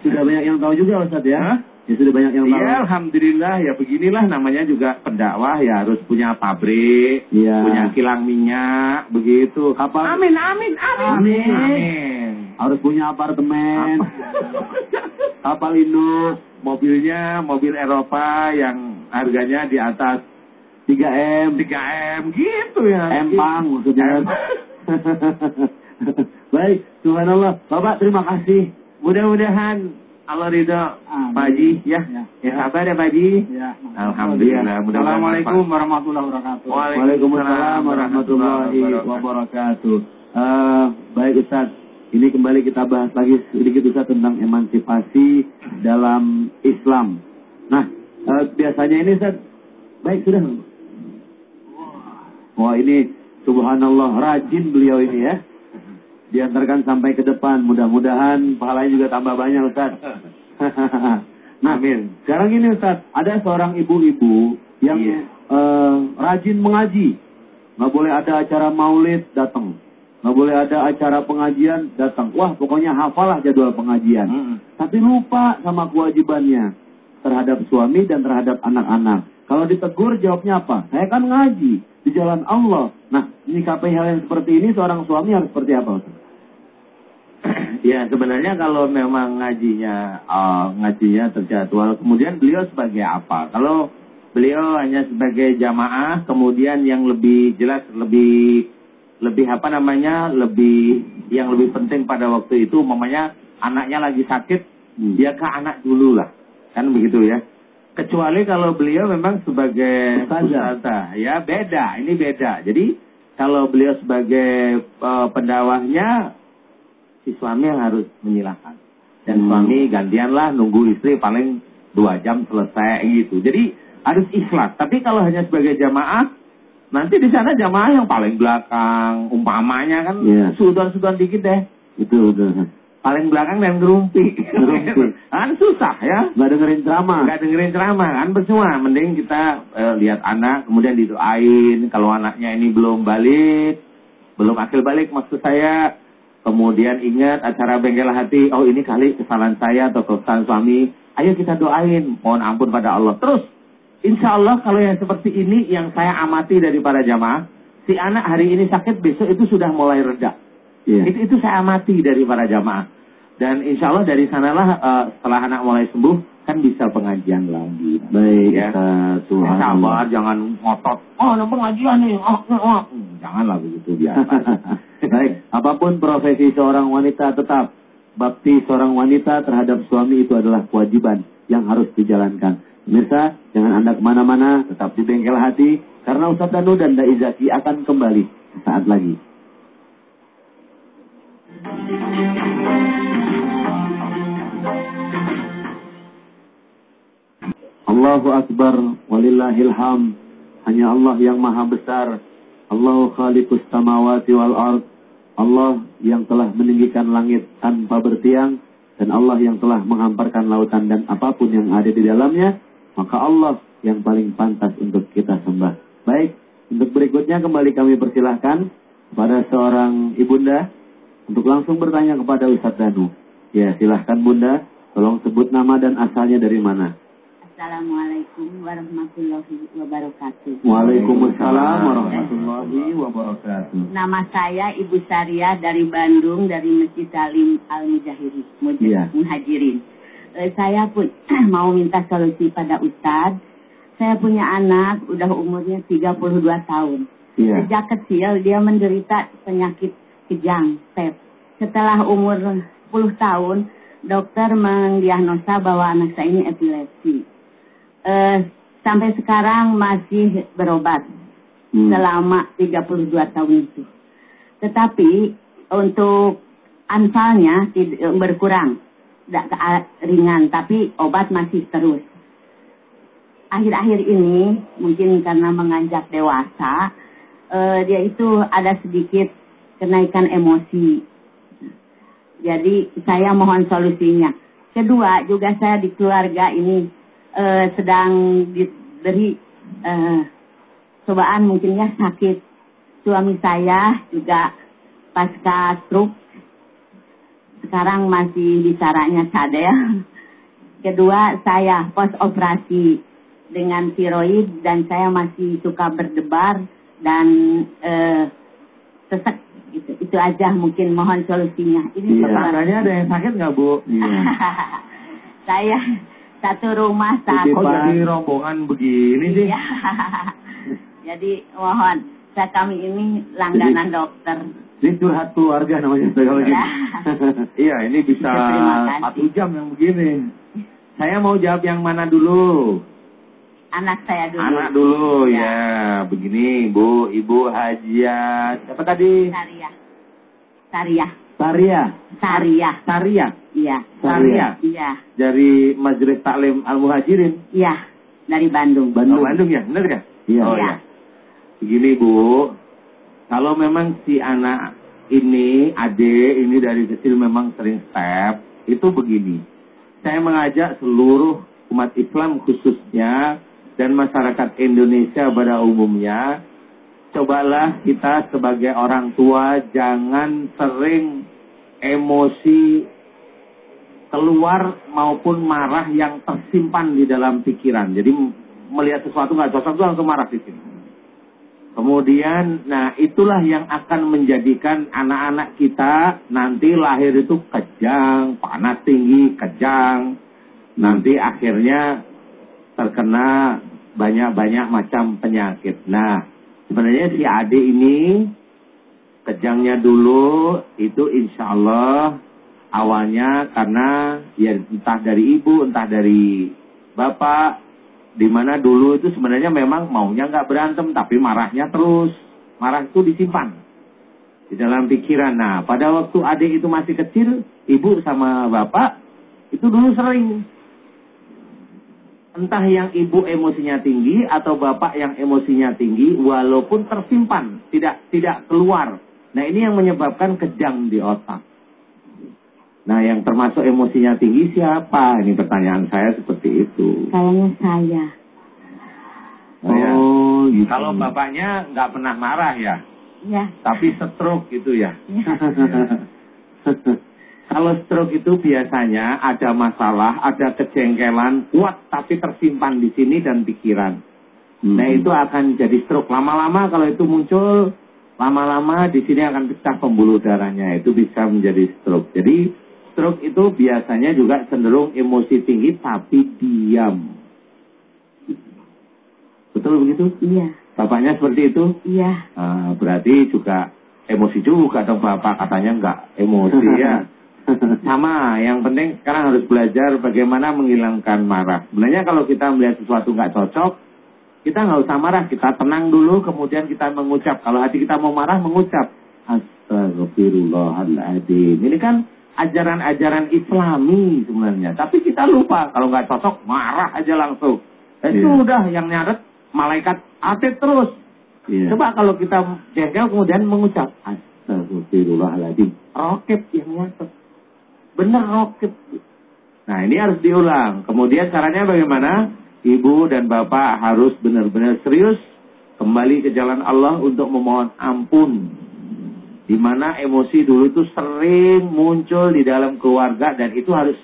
sudah banyak yang tahu juga Ustaz ya. Hah? Ya sudah banyak yang tahu. Iya, alhamdulillah ya beginilah namanya juga pendakwah ya harus punya pabrik, Iya. punya kilang minyak, begitu. Kapal Amin, amin, amin. Amin. Amin. harus punya apartemen, kapal induk, Mobilnya mobil Eropa yang harganya di atas 3M, 3M gitu ya. empang maksudnya. Baik, subhanallah. Bapak terima kasih. Mudah-mudahan Allah ridho Amin. Pak Haji ya. Ya. Ya sabar ya Pak Haji. Ya. Alhamdulillah. Assalamualaikum warahmatullahi wabarakatuh. Waalaikumsalam warahmatullahi wabarakatuh. Eh, baik Ustaz, ini kembali kita bahas lagi sedikit Ustaz tentang emansipasi dalam Islam. Nah, eh, biasanya ini Ustaz, baik sudah. Wah ini subhanallah rajin beliau ini ya. Diantarkan sampai ke depan, mudah-mudahan pahalanya juga tambah banyak Ustaz. nah, Amin. sekarang ini Ustaz, ada seorang ibu-ibu yang Iya. eh, rajin mengaji. Nggak boleh ada acara maulid, datang. Nggak boleh ada acara pengajian, datang. Wah, pokoknya hafalah jadwal pengajian. Mm-mm. Tapi lupa sama kewajibannya terhadap suami dan terhadap anak-anak. Kalau ditegur jawabnya apa? Saya kan ngaji di jalan Allah. Nah, menyikapi hal yang seperti ini seorang suami harus seperti apa? Ya sebenarnya kalau memang ngajinya uh, ngajinya terjadwal, kemudian beliau sebagai apa? Kalau beliau hanya sebagai jamaah, kemudian yang lebih jelas lebih lebih apa namanya lebih yang lebih penting pada waktu itu, mamanya anaknya lagi sakit, hmm. dia ke anak dulu lah, kan begitu ya. Kecuali kalau beliau memang sebagai ustazah, ya beda, ini beda. Jadi kalau beliau sebagai uh, pendawahnya si suami yang harus menyilahkan. Dan hmm. suami gantianlah nunggu istri paling dua jam selesai gitu. Jadi harus ikhlas. Tapi kalau hanya sebagai jamaah, nanti di sana jamaah yang paling belakang, umpamanya kan yeah. sudan-sudan dikit deh. Itu betul. Paling belakang dan gerumpi. kan susah ya. Gak dengerin ceramah. Gak dengerin ceramah kan percuma. Mending kita eh, lihat anak, kemudian didoain. Kalau anaknya ini belum balik, belum akil balik maksud saya, Kemudian ingat acara bengkel hati, oh ini kali kesalahan saya atau kesalahan suami. Ayo kita doain, mohon ampun pada Allah. Terus, insya Allah kalau yang seperti ini yang saya amati dari para jamaah, si anak hari ini sakit, besok itu sudah mulai reda. Yeah. Itu itu saya amati dari para jamaah. Dan insya Allah dari sanalah uh, setelah anak mulai sembuh, kan bisa pengajian lagi. Baik, ya. Tuhan. Ya, sabar, jangan ngotot. Oh, ada pengajian nih. Oh, oh, oh. Janganlah begitu biasa. Baik, apa pun profesi seorang wanita tetap bakti seorang wanita terhadap suami itu adalah kewajiban yang harus dijalankan. Pemirsa, jangan Anda ke mana-mana, tetap di bengkel hati, karena Ustaz Danu dan Dai Zaki akan kembali saat lagi. Allahu Akbar, walillahilham. Hanya Allah yang maha besar, Allah khaliqus samawati wal ard. Allah yang telah meninggikan langit tanpa bertiang dan Allah yang telah menghamparkan lautan dan apa pun yang ada di dalamnya, maka Allah yang paling pantas untuk kita sembah. Baik, untuk berikutnya kembali kami persilahkan kepada seorang ibunda untuk langsung bertanya kepada Ustadz Danu. Ya, silahkan bunda, tolong sebut nama dan asalnya dari mana. Assalamualaikum warahmatullahi wabarakatuh. Waalaikumsalam warahmatullahi wabarakatuh. Nama saya Ibu Saria dari Bandung dari Masjid Salim Al Mujahirin, yeah. Muhajirin. Eh, saya pun mau minta solusi pada Ustadz. Saya punya anak, udah umurnya 32 tahun. Yeah. Sejak kecil dia menderita penyakit kejang, TEP. Setelah umur 10 tahun, dokter mendiagnosa bahwa anak saya ini epilepsi eh, sampai sekarang masih berobat hmm. selama 32 tahun itu. Tetapi untuk anfalnya berkurang, tidak ringan, tapi obat masih terus. Akhir-akhir ini mungkin karena menganjak dewasa, eh, dia itu ada sedikit kenaikan emosi. Jadi saya mohon solusinya. Kedua, juga saya di keluarga ini uh, sedang diberi uh, cobaan mungkinnya sakit. Suami saya juga pasca stroke. Sekarang masih bicaranya cadel. Kedua, saya post operasi dengan tiroid dan saya masih suka berdebar dan uh, sesek gitu. Itu aja mungkin mohon solusinya. Ini iya, ada yang sakit nggak Bu? Iya. saya satu rumah satu. Kok jadi rombongan begini sih? Iya. jadi mohon, saya kami ini langganan jadi, dokter. Ini curhat keluarga namanya kalau gitu. iya, ini bisa satu jam yang begini. Saya mau jawab yang mana dulu? Anak saya dulu. Anak dulu, ya. ya. Begini, Bu, Ibu Hajiat. Siapa tadi? Saria. Saria. Saria. Saria. Saria. Iya. Saria. Iya. Dari Majelis Taklim Al Muhajirin. Iya. Dari Bandung. Bandung. Oh, Bandung ya, benar ya? Iya. Oh, iya. Ya. Begini Bu, kalau memang si anak ini, adik ini dari kecil memang sering step, itu begini. Saya mengajak seluruh umat Islam khususnya dan masyarakat Indonesia pada umumnya cobalah kita sebagai orang tua jangan sering emosi keluar maupun marah yang tersimpan di dalam pikiran. Jadi melihat sesuatu nggak cocok itu langsung marah di sini. Kemudian, nah itulah yang akan menjadikan anak-anak kita nanti lahir itu kejang, panas tinggi, kejang. Nanti akhirnya terkena banyak-banyak macam penyakit. Nah, sebenarnya si adik ini kejangnya dulu itu insya Allah awalnya karena ya entah dari ibu, entah dari bapak, di mana dulu itu sebenarnya memang maunya nggak berantem, tapi marahnya terus. Marah itu disimpan di dalam pikiran. Nah, pada waktu adik itu masih kecil, ibu sama bapak itu dulu sering. Entah yang ibu emosinya tinggi atau bapak yang emosinya tinggi, walaupun tersimpan, tidak tidak keluar. Nah, ini yang menyebabkan kejang di otak. Nah, yang termasuk emosinya tinggi siapa? Ini pertanyaan saya seperti itu. Kayaknya saya. Oh, ya. gitu. Kalau bapaknya nggak pernah marah ya? Ya. Tapi stroke gitu ya? ya. Kalau stroke itu biasanya ada masalah, ada kejengkelan kuat tapi tersimpan di sini dan pikiran. Hmm. Nah itu akan jadi stroke. Lama-lama kalau itu muncul, lama-lama di sini akan pecah pembuluh darahnya. Itu bisa menjadi stroke. Jadi stroke itu biasanya juga cenderung emosi tinggi tapi diam. Betul begitu? Iya. Bapaknya seperti itu? Iya. Nah, berarti juga emosi juga dong bapak katanya enggak emosi ya. Sama, yang penting sekarang harus belajar bagaimana menghilangkan marah. Sebenarnya kalau kita melihat sesuatu nggak cocok, kita nggak usah marah, kita tenang dulu, kemudian kita mengucap. Kalau hati kita mau marah, mengucap. Astagfirullahaladzim. Ini kan ajaran-ajaran islami sebenarnya. Tapi kita lupa kalau nggak cocok marah aja langsung. Dan yeah. sudah yang nyaret malaikat atet terus. Yeah. Coba kalau kita jengkel kemudian mengucap Astagfirullahaladzim. Roket yang nyatet. Bener roket. Nah ini harus diulang. Kemudian caranya bagaimana? Ibu dan bapak harus benar-benar serius kembali ke jalan Allah untuk memohon ampun di mana emosi dulu itu sering muncul di dalam keluarga dan itu harus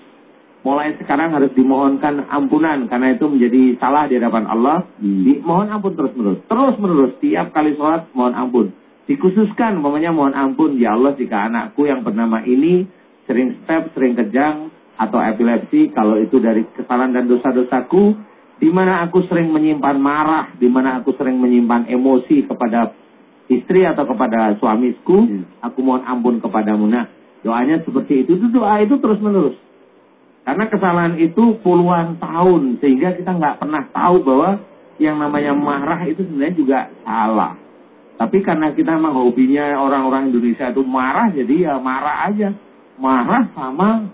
mulai sekarang harus dimohonkan ampunan karena itu menjadi salah di hadapan Allah. Hmm. Dimohon ampun terus menerus, terus menerus tiap kali sholat mohon ampun. Dikhususkan umpamanya mohon ampun ya Allah jika anakku yang bernama ini sering step, sering kejang atau epilepsi kalau itu dari kesalahan dan dosa-dosaku di mana aku sering menyimpan marah, di mana aku sering menyimpan emosi kepada istri atau kepada suamiku, hmm. aku mohon ampun kepadamu. Nah, doanya seperti itu. Itu doa itu terus menerus. Karena kesalahan itu puluhan tahun sehingga kita nggak pernah tahu bahwa yang namanya marah itu sebenarnya juga salah. Tapi karena kita memang hobinya orang-orang Indonesia itu marah, jadi ya marah aja. Marah sama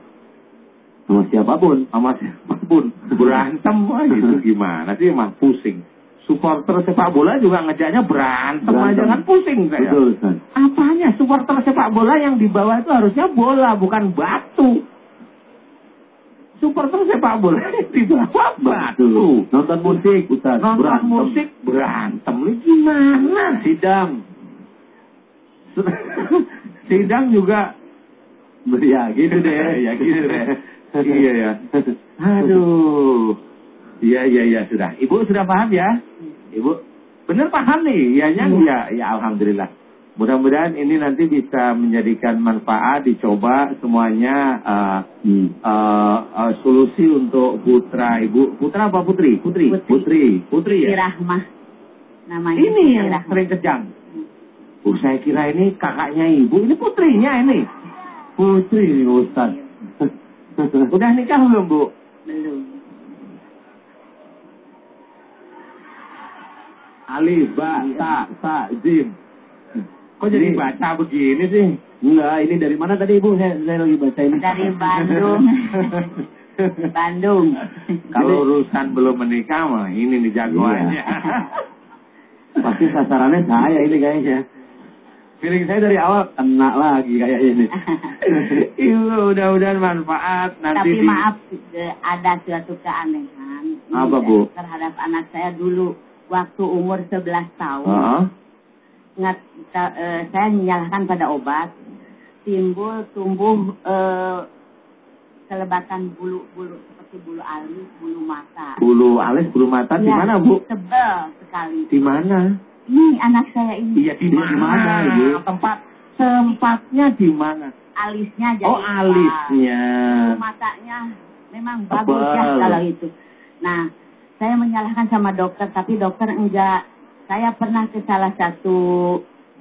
sama siapa pun, sama siapa pun berantem wah gitu gimana sih mah pusing supporter sepak bola juga ngejaknya berantem, berantem. aja kan pusing saya. Betul, Ustaz. Apanya supporter sepak bola yang di bawah itu harusnya bola bukan batu. Supporter sepak bola di bawah batu. Nonton musik, Ustaz. Nonton berantem. musik berantem. Ini gimana? Sidang. Sidang juga ya gitu deh, ya gitu deh. iya ya. Aduh. Iya, iya, iya, sudah. Ibu sudah paham ya? Ibu, benar paham nih? Iyanya, hmm. ya, ya, Alhamdulillah. Mudah-mudahan ini nanti bisa menjadikan manfaat, dicoba semuanya uh, hmm. uh, uh, solusi untuk putra ibu. Putra apa putri? Putri. Putri. Putri, putri ya. Rahmah. Namanya. Ini yang sering kejang. Oh, saya kira ini kakaknya ibu, ini putrinya ini. Putri, Ustaz. Udah nikah belum, Bu? Belum. Alif, ba, ta, sa, jim. Kok jadi baca begini sih? Enggak, ini dari mana tadi Ibu? Saya, saya lagi baca ini. Dari Bandung. Bandung. Kalau urusan belum menikah mah ini nih jagoannya. Iya. Pasti sasarannya saya ini kayaknya. Feeling saya dari awal kena lagi kayak ini. Ibu mudah-mudahan manfaat nanti. Tapi di... maaf ada suatu keanehan. Apa Bu? Terhadap anak saya dulu waktu umur 11 tahun. Uh -huh. Ngat, uh, saya menyalahkan pada obat. Timbul tumbuh uh, kelebatan bulu-bulu seperti bulu alis, bulu mata. Bulu alis, bulu mata di ya, mana, Bu? Tebal sekali. Di mana? Ini anak saya ini. Iya di mana? Ibu? Tempat tempatnya di mana? Alisnya jadi. Oh alisnya. Matanya memang bagus ya kalau itu. Nah, saya menyalahkan sama dokter, tapi dokter enggak. Saya pernah ke salah satu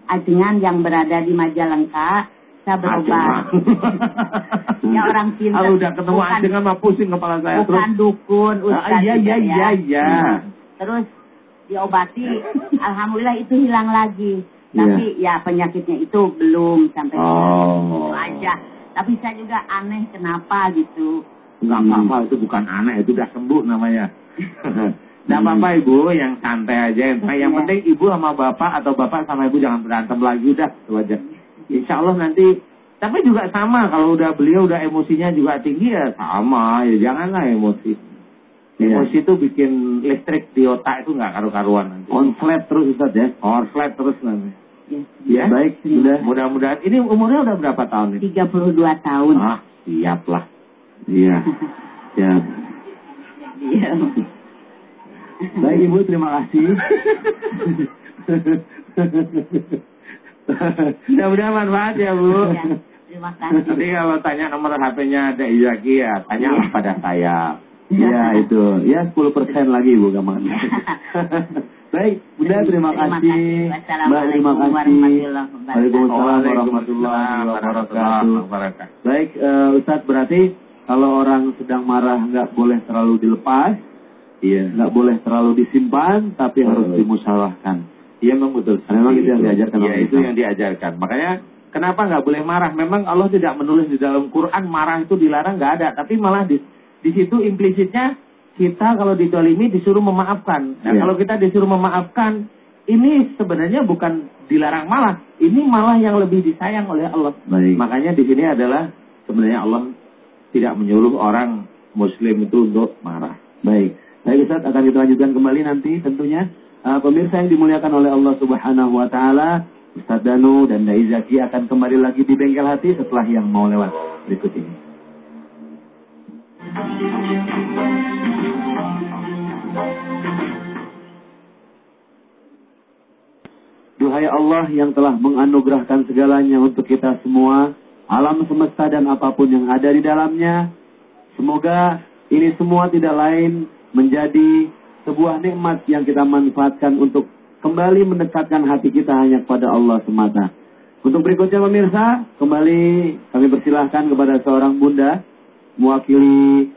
ajengan yang berada di Majalengka. Saya berobat. ya orang pintar. Kalau udah ketemu bukan, ajengan mah pusing kepala saya. Bukan terus. dukun, ustaz. Ah, iya, iya, ya. iya, iya. Nah, terus diobati, alhamdulillah itu hilang lagi. Iya. Tapi yeah. ya penyakitnya itu belum sampai oh. itu aja. Tapi saya juga aneh kenapa gitu. Enggak apa-apa, itu bukan aneh, itu udah sembuh namanya. Tidak apa-apa ibu, yang santai aja. Yang, yang penting ibu sama bapak atau bapak sama ibu jangan berantem lagi udah itu aja. Insya Allah nanti. Tapi juga sama kalau udah beliau udah emosinya juga tinggi ya sama ya janganlah emosi. Yeah. Emosi itu bikin listrik di otak itu nggak karu-karuan nanti. On flat terus Ustaz ya? On flat terus nanti. Ya, ya. baik sudah. Mudah-mudahan ini umurnya udah berapa tahun ini? 32 tahun. Ah, siap lah. Iya. ya. Iya. Baik Ibu, terima kasih. Mudah-mudahan manfaat ya Bu. Ya, terima kasih. Nanti kalau tanya nomor HP-nya ada Izaki ya, tanya ya. pada saya. Iya itu, ya 10 persen lagi Bu gampang. Baik, Bunda terima, terima kasih. Mbak terima kasih. Waalaikumsalam warahmatullahi wabarakatuh. Baik, uh, Ustadz berarti kalau orang sedang marah nggak boleh terlalu dilepas, iya, nggak boleh terlalu disimpan, tapi oh. harus dimusyawarahkan. Iya memang betul. Memang itu yang diajarkan. Iya itu yang diajarkan. Makanya kenapa nggak boleh marah? Memang Allah tidak menulis di dalam Quran marah itu dilarang nggak ada, tapi malah di di situ implisitnya kita kalau didolimi disuruh memaafkan. Nah, ya. kalau kita disuruh memaafkan, ini sebenarnya bukan dilarang malah. Ini malah yang lebih disayang oleh Allah. Baik. Makanya di sini adalah sebenarnya Allah tidak menyuruh orang Muslim itu untuk marah. Baik. Baik Ustaz, akan kita lanjutkan kembali nanti tentunya. Uh, pemirsa yang dimuliakan oleh Allah Subhanahu wa taala, Ustaz Danu dan Dai Zaki akan kembali lagi di bengkel hati setelah yang mau lewat berikut ini. Duhai Allah yang telah menganugerahkan segalanya untuk kita semua, alam semesta dan apa pun yang ada di dalamnya, semoga ini semua tidak lain menjadi sebuah nikmat yang kita manfaatkan untuk kembali mendekatkan hati kita hanya kepada Allah semata. Untuk berikutnya pemirsa, kembali kami persilahkan kepada seorang bunda mewakili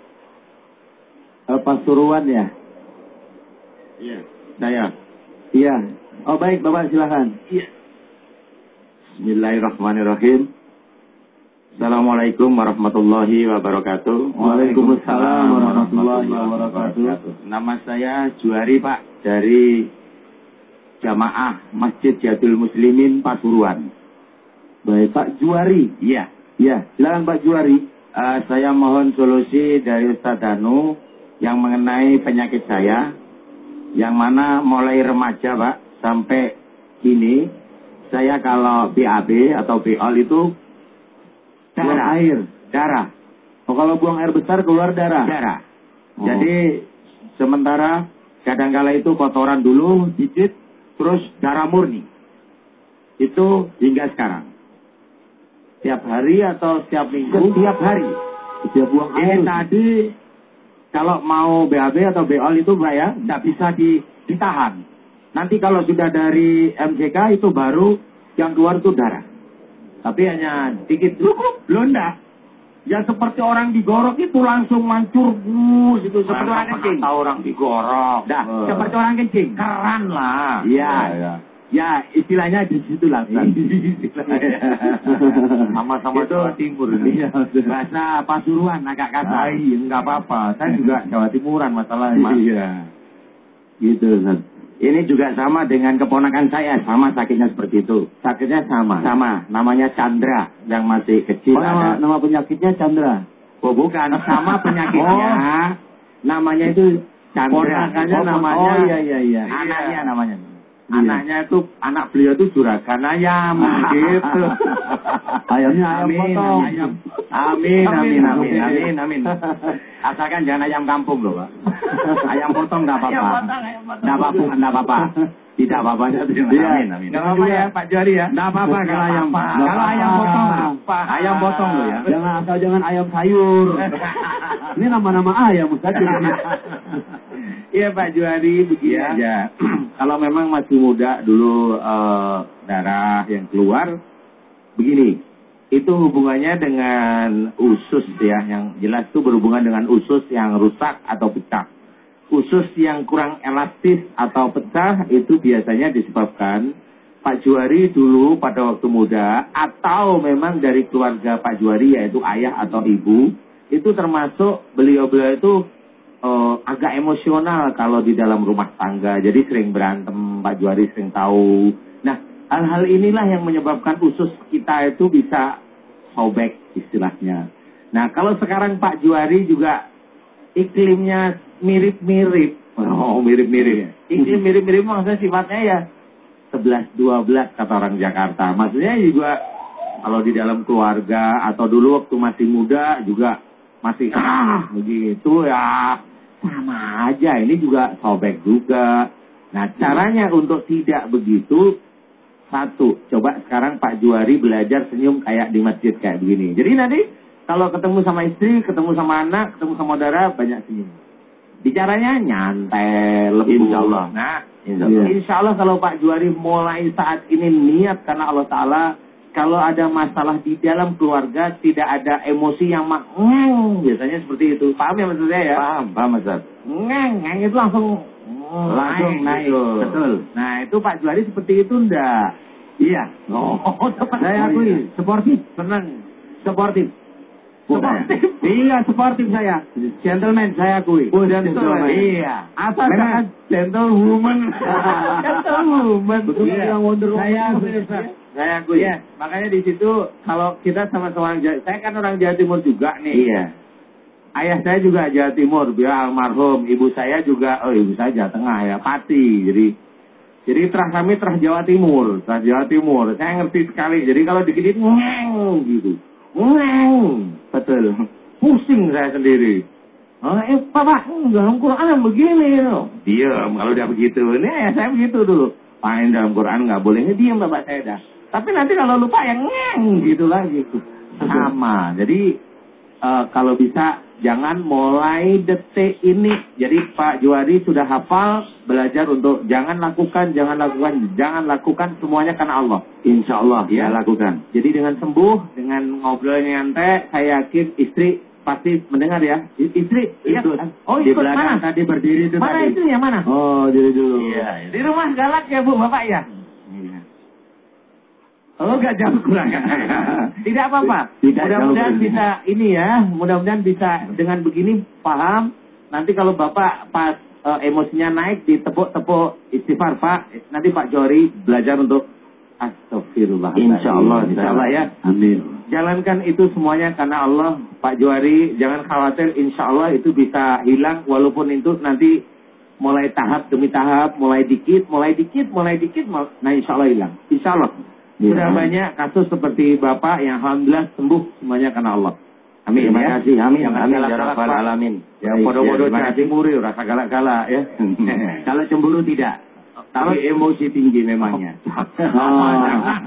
uh, Pasuruan ya. Iya, saya. Iya, Oh baik Bapak silakan. Iya. Bismillahirrahmanirrahim. Assalamualaikum warahmatullahi wabarakatuh. Waalaikumsalam warahmatullahi wabarakatuh. Nama saya Juari Pak dari Jamaah Masjid Jadul Muslimin Pasuruan. Baik Pak Juari. Iya. Iya, silakan Pak Juari. Uh, saya mohon solusi dari Ustadz Danu yang mengenai penyakit saya, yang mana mulai remaja Pak, sampai ini saya kalau BAB atau BOL itu darah air, darah. Oh, kalau buang air besar keluar darah. Darah. Oh. Jadi sementara kadangkala itu kotoran dulu dikit terus darah murni. Itu hingga sekarang. Setiap hari atau setiap minggu? Setiap hari. Setiap buang air. Ini tadi kalau mau BAB atau BOL itu Pak ya, tidak bisa ditahan. Nanti kalau sudah dari MCK itu baru yang keluar itu darah. Tapi hanya dikit cukup, londa. Ya seperti orang digorok itu langsung mancur bus itu seperti orang kencing. Tahu orang digorok. Dah, uh. seperti orang kencing. Keran lah. Iya. Ya, ya istilahnya di situ lah. Sama-sama Jawa Timur. Iya, bahasa Pasuruan agak kasar. Ay, enggak apa-apa. Saya juga Jawa Timuran masalahnya. Iya. Gitu, Ustaz. Ini juga sama dengan keponakan saya, sama sakitnya seperti itu. Sakitnya sama? Sama, namanya Chandra, yang masih kecil. Oh, nama, nama penyakitnya Chandra? Oh bukan, sama penyakitnya. oh. Namanya itu Chandra. oh, namanya. Oh iya iya iya. Anaknya namanya. Iya. Anaknya itu anak beliau itu juragan ayam gitu. Ayamnya ayam amin, potong. Ayam. Amin, amin, amin, amin, amin. Asalkan jangan ayam kampung loh, Pak. Ayam potong enggak apa-apa. Enggak apa-apa, enggak apa-apa. Tidak apa-apa. Iya. Amin, amin. Nggak apa-apa ya Pak Juari ya. Nggak apa-apa kalau ayam nggak Kalau ayam potong, Apa? ayam potong loh ya. Jangan asal jangan ayam sayur. Ini nama-nama ayam Ustaz. Iya Pak Juari begini Iya. aja. Kalau memang masih muda dulu eh, darah yang keluar, begini. Itu hubungannya dengan usus ya, yang jelas itu berhubungan dengan usus yang rusak atau pecah. Usus yang kurang elastis atau pecah itu biasanya disebabkan Pak Juari dulu pada waktu muda atau memang dari keluarga Pak Juari yaitu ayah atau ibu itu termasuk beliau-beliau itu eh, agak emosional kalau di dalam rumah tangga. Jadi sering berantem, Pak Juari sering tahu. Nah, hal-hal inilah yang menyebabkan usus kita itu bisa sobek istilahnya. Nah, kalau sekarang Pak Juari juga iklimnya mirip-mirip. Oh, mirip-mirip. Iklim mirip-mirip maksudnya sifatnya ya 11 12 kata orang Jakarta. Maksudnya juga kalau di dalam keluarga atau dulu waktu masih muda juga masih ah begitu ya sama aja ini juga sobek juga. Nah caranya untuk tidak begitu satu coba sekarang Pak Juari belajar senyum kayak di masjid kayak begini. Jadi nanti kalau ketemu sama istri, ketemu sama anak, ketemu sama saudara banyak senyum. Bicaranya nyantai, lembut. Insya Allah. Nah, Insya Allah. Insya Allah kalau Pak Juari mulai saat ini niat karena Allah Ta'ala kalau ada masalah di dalam keluarga tidak ada emosi yang mak ngeng biasanya seperti itu paham ya maksud saya ya Paham, paham Ustaz. ngeng ngeng itu langsung Langsung naik. gitu. Betul. nah itu Pak Juari seperti itu ndak Iya. oh tepat Saya Oh, iya. akui, sportif. senang Sportif. Sportif. Iya, sportif saya. Gentleman saya akui. Oh, gentleman. Iya. Asal Memang. jangan gentlewoman. gentlewoman. Betul Iya. yang Wonder Woman. Saya akui. Saya akui. Ya, makanya di situ kalau kita sama-sama Jawa, saya kan orang Jawa Timur juga nih. Iya. Ayah saya juga Jawa Timur, beliau almarhum. Ibu saya juga, oh ibu saya Jawa Tengah ya, Pati. Jadi jadi terah kami terah Jawa Timur, terah Jawa Timur. Saya ngerti sekali. Jadi kalau dikit ngeng gitu. Ngeng. Betul. Pusing saya sendiri. Oh, eh, Papa, dalam Quran begini. loh. Diam kalau udah begitu. Ini ayah saya begitu dulu. Pak, ini dalam Quran nggak boleh. Diam Bapak saya dah. Tapi nanti kalau lupa yang ngeng gitu lagi. Sama. Jadi eh, kalau bisa jangan mulai detik ini. Jadi Pak Juwari sudah hafal belajar untuk jangan lakukan, jangan lakukan, jangan lakukan semuanya karena Allah. Insya Allah Ya. ya lakukan. Jadi dengan sembuh, dengan ngobrol nyantai, saya yakin istri pasti mendengar ya. Istri, iya. Ikut. Oh di ikut belakang mana? tadi berdiri itu Mana tadi. itu ya mana? Oh, jadi dulu. Iya, di rumah galak ya bu, bapak ya. Oh nggak jauh kurang. Tidak apa-apa. Mudah-mudahan bisa ini ya. Mudah-mudahan bisa dengan begini paham. Nanti kalau bapak pas eh, emosinya naik ditepuk-tepuk istighfar pak. Nanti Pak Jori belajar untuk astagfirullah. Insya Allah. Insya Allah ya. Amin. Jalankan itu semuanya karena Allah, Pak Juari. Jangan khawatir, insya Allah itu bisa hilang. Walaupun itu nanti mulai tahap demi tahap, mulai dikit, mulai dikit, mulai dikit, nah insya Allah hilang. Insya Allah. Iya. Sudah banyak kasus seperti Bapak yang Alhamdulillah sembuh semuanya karena Allah. Amin Terima ya. kasih. Amin. Jangan Amin. Ya Rabbal. Alamin. Ya, Baik, bodoh-bodoh ya. Timur ya, rasa galak-galak ya. Kalau cemburu tidak. Tapi emosi tinggi memangnya. Oh.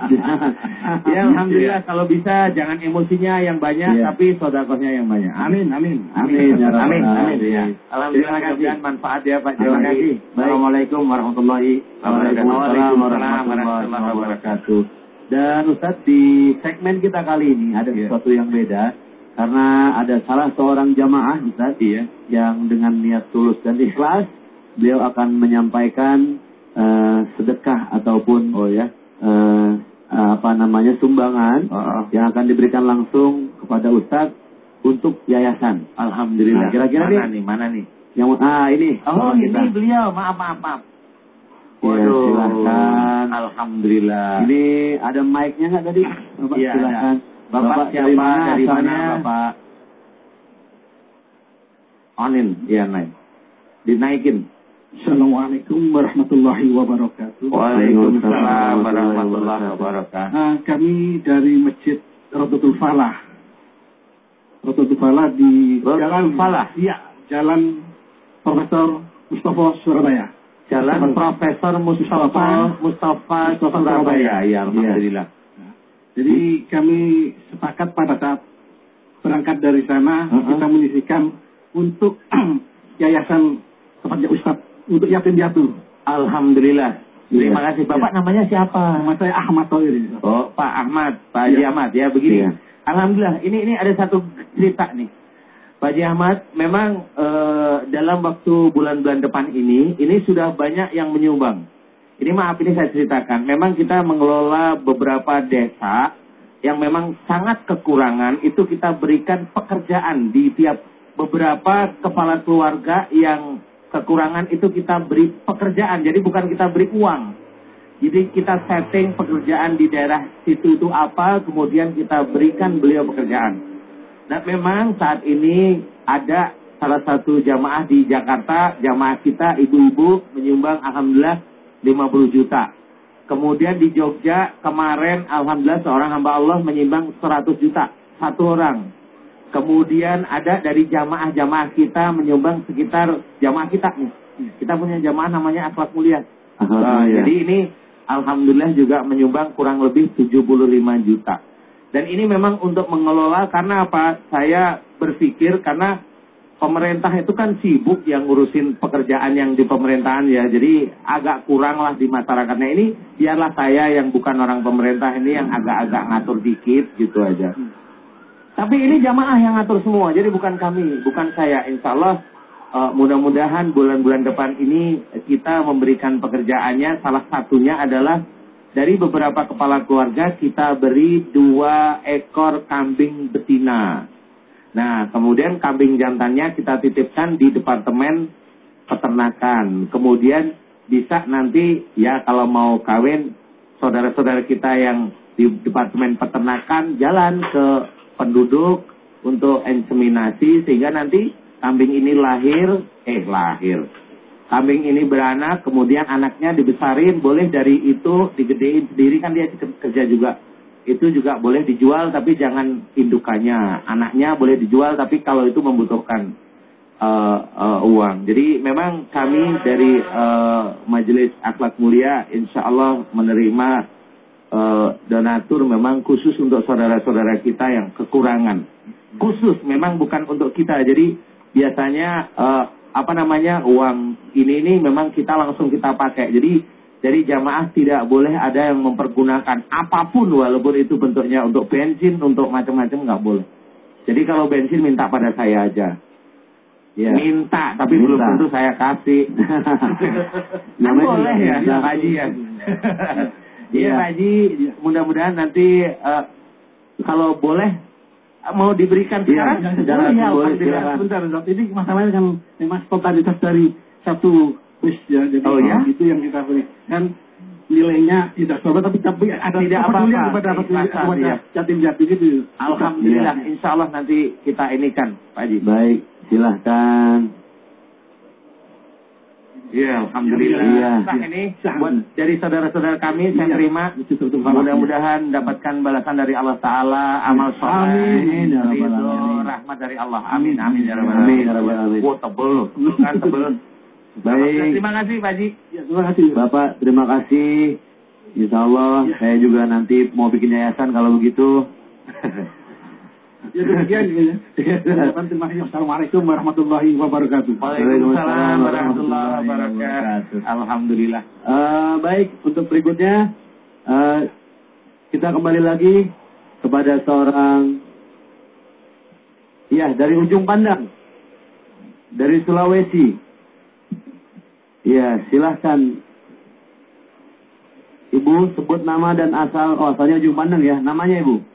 ya Alhamdulillah kalau bisa jangan emosinya yang banyak Iya. tapi sodakohnya yang banyak. Amin, amin, Amin, ya Rabbal amin, amin. Ya. Alhamdulillah Terima kasih. manfaat ya Pak Terima kasih. Assalamualaikum warahmatullahi wabarakatuh. Waalaikumsalam warahmatullahi wabarakatuh. Dan Ustadz di segmen kita kali ini ada Iya. sesuatu yang beda karena ada salah seorang jamaah Ustadz Iya. yang dengan niat tulus dan ikhlas beliau akan menyampaikan eh, sedekah ataupun oh ya eh, apa namanya sumbangan Oh, yang akan diberikan langsung kepada Ustadz untuk yayasan. Alhamdulillah. Nah, kira-kira mana nih-? Mana nih? Yang ah ini Oh, ini kita. beliau. Maaf, maaf, maaf. Ya, silahkan. Alhamdulillah. Ini ada mic-nya nggak tadi? Bapak Iya, ada. silakan. Bapak, siapa? dari mana? Dari mana? Bapak? Onin, iya naik. Dinaikin. Assalamualaikum warahmatullahi wabarakatuh. Waalaikumsalam warahmatullahi wabarakatuh. Ah, kami dari Masjid Rodotul Falah. Rodotul Falah di Rodotul Jalan Falah? Iya, Jalan Profesor Mustafa Surabaya. Jalan Profesor Mustafa Mustafa Surabaya. Ya, alhamdulillah. Ya. Jadi kami sepakat pada saat berangkat dari sana uh -huh. kita menyisikan untuk yayasan tempatnya Ustadz untuk yatim piatu. Alhamdulillah. Terima ya. kasih. Bapak ya. namanya siapa? Nama saya Ahmad Tohir. Oh, Pak Ahmad, Pak ya. Ahmad ya begini. Ya. Alhamdulillah, ini ini ada satu cerita nih. Pak Haji Ahmad, memang uh, dalam waktu bulan-bulan depan ini, ini sudah banyak yang menyumbang. Ini maaf ini saya ceritakan. Memang kita mengelola beberapa desa yang memang sangat kekurangan. Itu kita berikan pekerjaan di tiap beberapa kepala keluarga yang kekurangan itu kita beri pekerjaan. Jadi bukan kita beri uang. Jadi kita setting pekerjaan di daerah situ itu apa, kemudian kita berikan beliau pekerjaan. Nah memang saat ini ada salah satu jamaah di Jakarta, jamaah kita ibu-ibu menyumbang Alhamdulillah 50 juta. Kemudian di Jogja kemarin Alhamdulillah seorang hamba Allah menyumbang 100 juta. Satu orang. Kemudian ada dari jamaah-jamaah kita menyumbang sekitar jamaah kita nih. Kita punya jamaah namanya Akhlak Mulia. Uh, ya. Jadi ini Alhamdulillah juga menyumbang kurang lebih 75 juta. Dan ini memang untuk mengelola karena apa? Saya berpikir karena pemerintah itu kan sibuk yang ngurusin pekerjaan yang di pemerintahan ya. Jadi agak kurang lah di masyarakatnya ini. Biarlah saya yang bukan orang pemerintah ini yang agak-agak ngatur dikit gitu aja. Tapi ini jamaah yang ngatur semua, jadi bukan kami, bukan saya. Insya Allah uh, mudah-mudahan bulan-bulan depan ini kita memberikan pekerjaannya. Salah satunya adalah dari beberapa kepala keluarga kita beri dua ekor kambing betina. Nah, kemudian kambing jantannya kita titipkan di departemen peternakan. Kemudian bisa nanti ya kalau mau kawin saudara-saudara kita yang di departemen peternakan jalan ke penduduk untuk inseminasi sehingga nanti kambing ini lahir, eh lahir. Kambing ini beranak, kemudian anaknya dibesarin, boleh dari itu digedein sendiri kan dia kerja juga. Itu juga boleh dijual tapi jangan indukannya. Anaknya boleh dijual tapi kalau itu membutuhkan uh, uh, uang. Jadi memang kami dari uh, Majelis Akhlak Mulia insya Allah menerima uh, donatur memang khusus untuk saudara-saudara kita yang kekurangan. Khusus memang bukan untuk kita. Jadi biasanya uh, apa namanya uang ini ini memang kita langsung kita pakai. Jadi jadi jamaah tidak boleh ada yang mempergunakan apa pun walaupun itu bentuknya untuk bensin, untuk macam-macam nggak boleh. Jadi kalau bensin minta pada saya aja. Ya. Minta, tapi minta. belum tentu saya kasih. Namanya boleh ya, ya, haji ya. Iya Pak Haji, mudah-mudahan nanti uh, kalau boleh mau diberikan sekarang. Ya, sekarang ya, boleh, sebentar, Ini masalahnya kan memang totalitas dari satu bus ya, jadi oh, ya? itu yang kita beri. Dan nilainya tidak sama tapi tapi ada tidak apa-apa kepada kepada ya. jatim jatim itu. Alhamdulillah, ya. insya Allah nanti kita ini kan Pak Haji. Baik, silahkan. Iya, alhamdulillah. Iya. Nah, ini buat dari saudara-saudara kami saya iya. terima. Mudah-mudahan dapatkan balasan dari Allah Taala, amal soleh. Amin. Ya rahmat dari Allah. Amin. Amin. Ya rabbal alamin. Amin. Oh, tebel. Kan tebel. Baik. Terima kasih Pak Haji. Ya, terima kasih. Bapak, terima kasih. Insya Allah ya. saya juga nanti mau bikin yayasan kalau begitu. Ya demikian ya. Assalamualaikum warahmatullahi wabarakatuh. Waalaikumsalam warahmatullahi wabarakatuh. Alhamdulillah. Uh, baik, untuk berikutnya uh, kita kembali lagi kepada seorang ya dari ujung pandang dari Sulawesi. Ya, silahkan Ibu sebut nama dan asal, oh asalnya ujung pandang ya, namanya Ibu.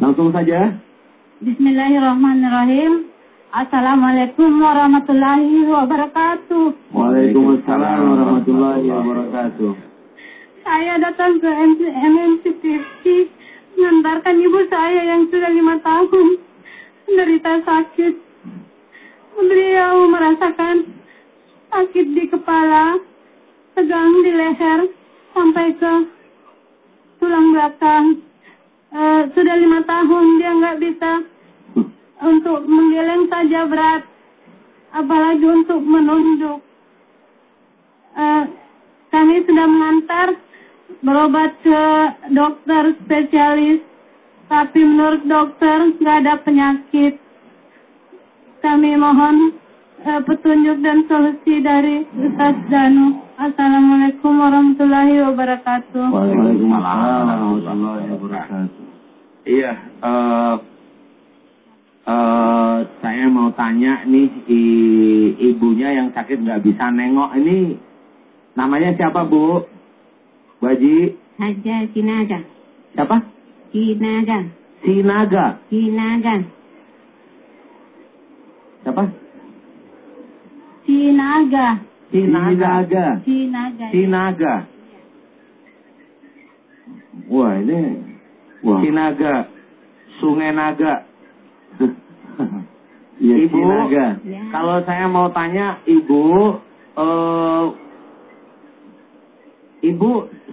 Langsung saja. Bismillahirrahmanirrahim. Assalamualaikum warahmatullahi wabarakatuh. Waalaikumsalam warahmatullahi wabarakatuh. Saya datang ke MNC TV mengantarkan ibu saya yang sudah lima tahun menderita sakit. Beliau merasakan sakit di kepala, tegang di leher, sampai ke tulang belakang uh, sudah lima tahun dia nggak bisa untuk menggeleng saja berat. apalagi untuk menunjuk. Uh, kami sudah mengantar berobat ke dokter spesialis, tapi menurut dokter nggak ada penyakit. Kami mohon uh, petunjuk dan solusi dari Ustaz Danu. Assalamualaikum warahmatullahi wabarakatuh. Waalaikumsalam warahmatullahi wabarakatuh. Iya, uh, uh, saya mau tanya nih i, ibunya yang sakit nggak bisa nengok ini namanya siapa bu? Bu Haji? Haja Sinaga. Siapa? Sinaga. Sinaga. Sinaga. Siapa? Sinaga. Sinaga. Sinaga. Sinaga. Wah ini Wah. Sinaga. Sungai Naga. Iya, Ibu, Sinaga. Ya. kalau saya mau tanya, Ibu, eh, Ibu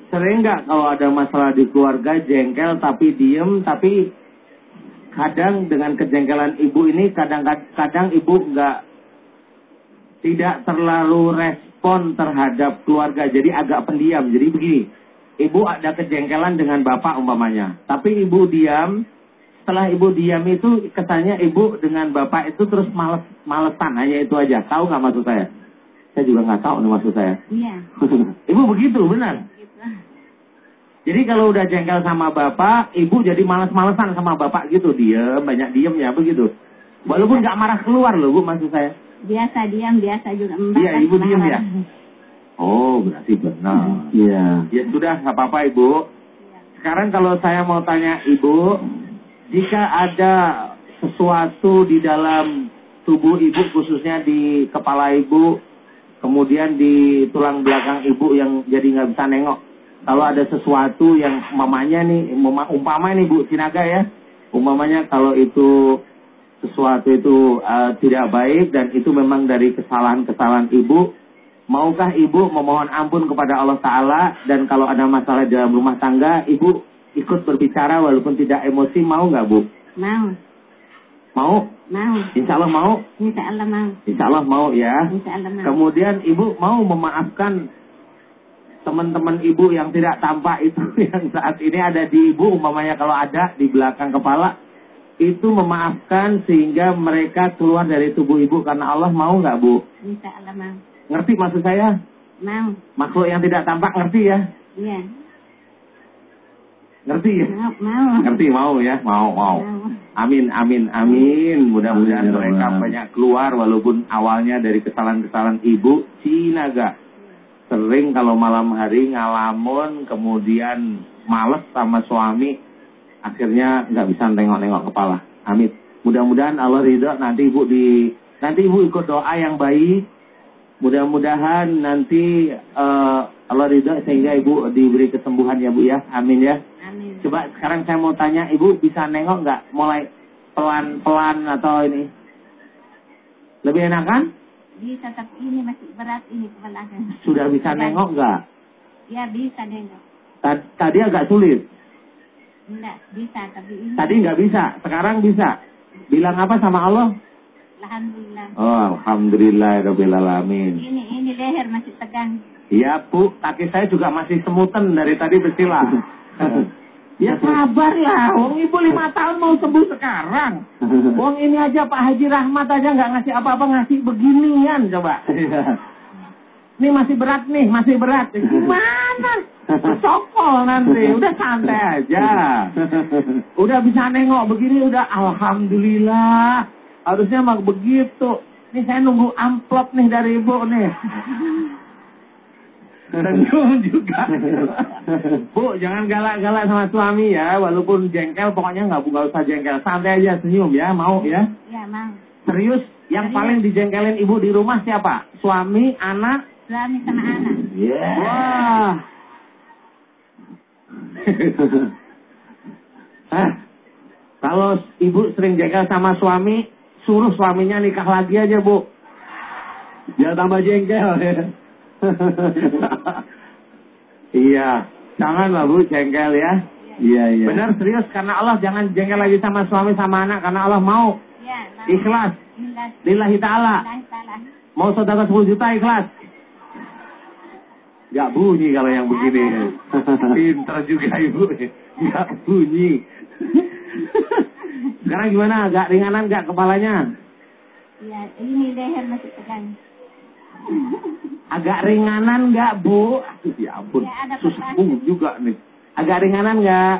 sering nggak kalau ada masalah di keluarga jengkel tapi diem tapi kadang dengan kejengkelan ibu ini kadang-kadang ibu nggak tidak terlalu respon terhadap keluarga jadi agak pendiam jadi begini ibu ada kejengkelan dengan bapak umpamanya tapi ibu diam setelah ibu diam itu kesannya ibu dengan bapak itu terus males malesan hanya itu aja tahu nggak maksud saya saya juga nggak tahu nih maksud saya Iya. ibu begitu benar Gitu. jadi kalau udah jengkel sama bapak, ibu jadi males-malesan sama bapak gitu. Diem, banyak diem ya begitu. Walaupun nggak marah keluar loh bu maksud saya. Biasa diam, biasa juga. Iya, ibu diam ya? Oh berarti benar. Iya. Ya sudah nggak apa-apa ibu. Sekarang kalau saya mau tanya ibu, jika ada sesuatu di dalam tubuh ibu khususnya di kepala ibu, kemudian di tulang belakang ibu yang jadi nggak bisa nengok. Kalau ada sesuatu yang mamanya nih, umpama nih Bu Sinaga ya, umpamanya kalau itu sesuatu itu eh, tidak baik dan itu memang dari kesalahan-kesalahan ibu, maukah ibu memohon ampun kepada Allah Ta'ala dan kalau ada masalah dalam rumah tangga, ibu ikut berbicara walaupun tidak emosi, mau nggak Bu? Mau, Mau? mau. Insya Allah mau? Insya Allah mau. Insya Allah mau ya. Insya Allah mau. Kemudian ibu mau memaafkan teman-teman ibu yang tidak tampak itu yang saat ini ada di ibu umpamanya kalau ada di belakang kepala itu memaafkan sehingga mereka keluar dari tubuh ibu karena Allah mau nggak bu? Insya Allah mau. Ngerti maksud saya? Mau. Makhluk yang tidak tampak ngerti ya? Iya. Ngerti ya? Mau, mau. Ngerti mau ya? Mau mau. Mau. Amin amin amin. Mudah-mudahan mereka banyak keluar walaupun awalnya dari kesalahan-kesalahan ibu Cinaga. Sering kalau malam hari ngalamun kemudian males sama suami akhirnya nggak bisa nengok-nengok kepala. Amin. Mudah-mudahan Allah ridho nanti ibu di nanti ibu ikut doa yang baik. Mudah-mudahan nanti eh, Allah ridho sehingga ibu diberi kesembuhan ya bu ya. Amin ya. Amin. Coba sekarang saya mau tanya, Ibu bisa nengok nggak? Mulai pelan-pelan atau ini? Lebih enakan? Bisa, tapi ini masih berat ini kepala saya. Sudah bisa nengok nggak? Ya bisa nengok. Ta- Tadi agak sulit. Enggak, bisa, tapi ini. Tadi nggak bisa, sekarang bisa. Bilang apa sama Allah? Alhamdulillah. Oh, Alhamdulillah, Alamin. Ini, ini leher masih tegang. Iya, Bu. Kaki saya juga masih semutan dari tadi bersilah. ya sabar lah. Wong ibu lima tahun mau sembuh sekarang. Wong ini aja Pak Haji Rahmat aja nggak ngasih apa-apa ngasih beginian coba. Ini masih berat nih, masih berat. Gimana? Sokol nanti, udah santai aja. Udah bisa nengok begini, udah alhamdulillah. Harusnya mah begitu. Nih saya nunggu amplop nih dari ibu nih. Senyum juga. Bu, jangan galak-galak sama suami ya. Walaupun jengkel, pokoknya nggak nggak usah jengkel. Santai aja, senyum ya. Mau ya? Ya mau. Serius, yang Serius. paling dijengkelin ibu di rumah siapa? Suami, anak? Suami sama anak. Wah. Hah? Kalau ibu sering jengkel sama suami, suruh suaminya nikah lagi aja, Bu. Biar tambah jengkel ya. iya. Janganlah, Bu, jengkel ya. Iya, iya. Benar serius karena Allah jangan jengkel lagi sama suami sama anak karena Allah mau Ya, ikhlas. Lillahi ta'ala. Mau saudara 10 juta ikhlas? Gak bunyi kalau yang begini. Pintar juga ibu. Gak bunyi. Sekarang gimana? Gak ringanan gak kepalanya? Ya, ini leher masih tegang. Agak ringanan nggak bu? Ya ampun, Ya, susah perubahan. juga nih. Agak ringanan nggak?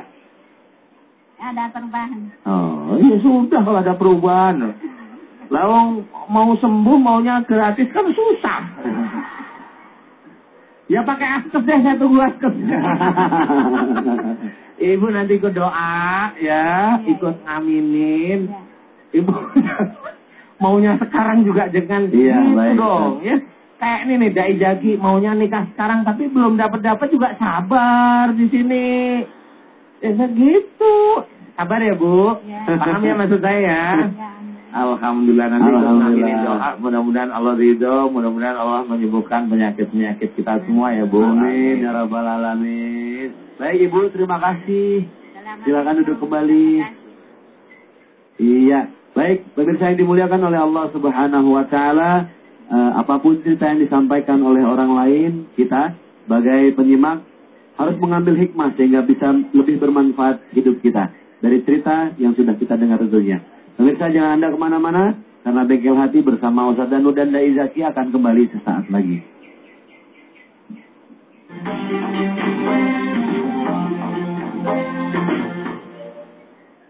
Ada perubahan. Oh, ya sudah kalau ada perubahan. Lalu mau sembuh maunya gratis kan susah. Ya pakai askes deh, saya tunggu askes. Ibu nanti ikut doa ya, Iya, ikut aminin. Ya. Ibu maunya sekarang juga jangan Iya, gitu baik, dong ya. Kayak ini nih dai jagi maunya nikah sekarang tapi belum dapat dapat juga sabar di sini. Ya gitu. Sabar ya Bu. Ya. Paham ya maksud saya ya? Ya. Alhamdulillah nanti Alhamdulillah. doa mudah-mudahan Allah ridho, mudah-mudahan Allah menyembuhkan penyakit-penyakit kita semua ya Bu. Amin ya rabbal alamin. Baik Ibu, terima kasih. Silakan duduk kembali. Iya, baik pemirsa yang dimuliakan oleh Allah Subhanahu wa taala, eh, apa pun cerita yang disampaikan oleh orang lain, kita sebagai penyimak harus mengambil hikmah sehingga bisa lebih bermanfaat hidup kita dari cerita yang sudah kita dengar tentunya. Pemirsa jangan Anda ke mana-mana, karena Bengkel Hati bersama Ustaz Danu dan Dai Zaki akan kembali sesaat lagi.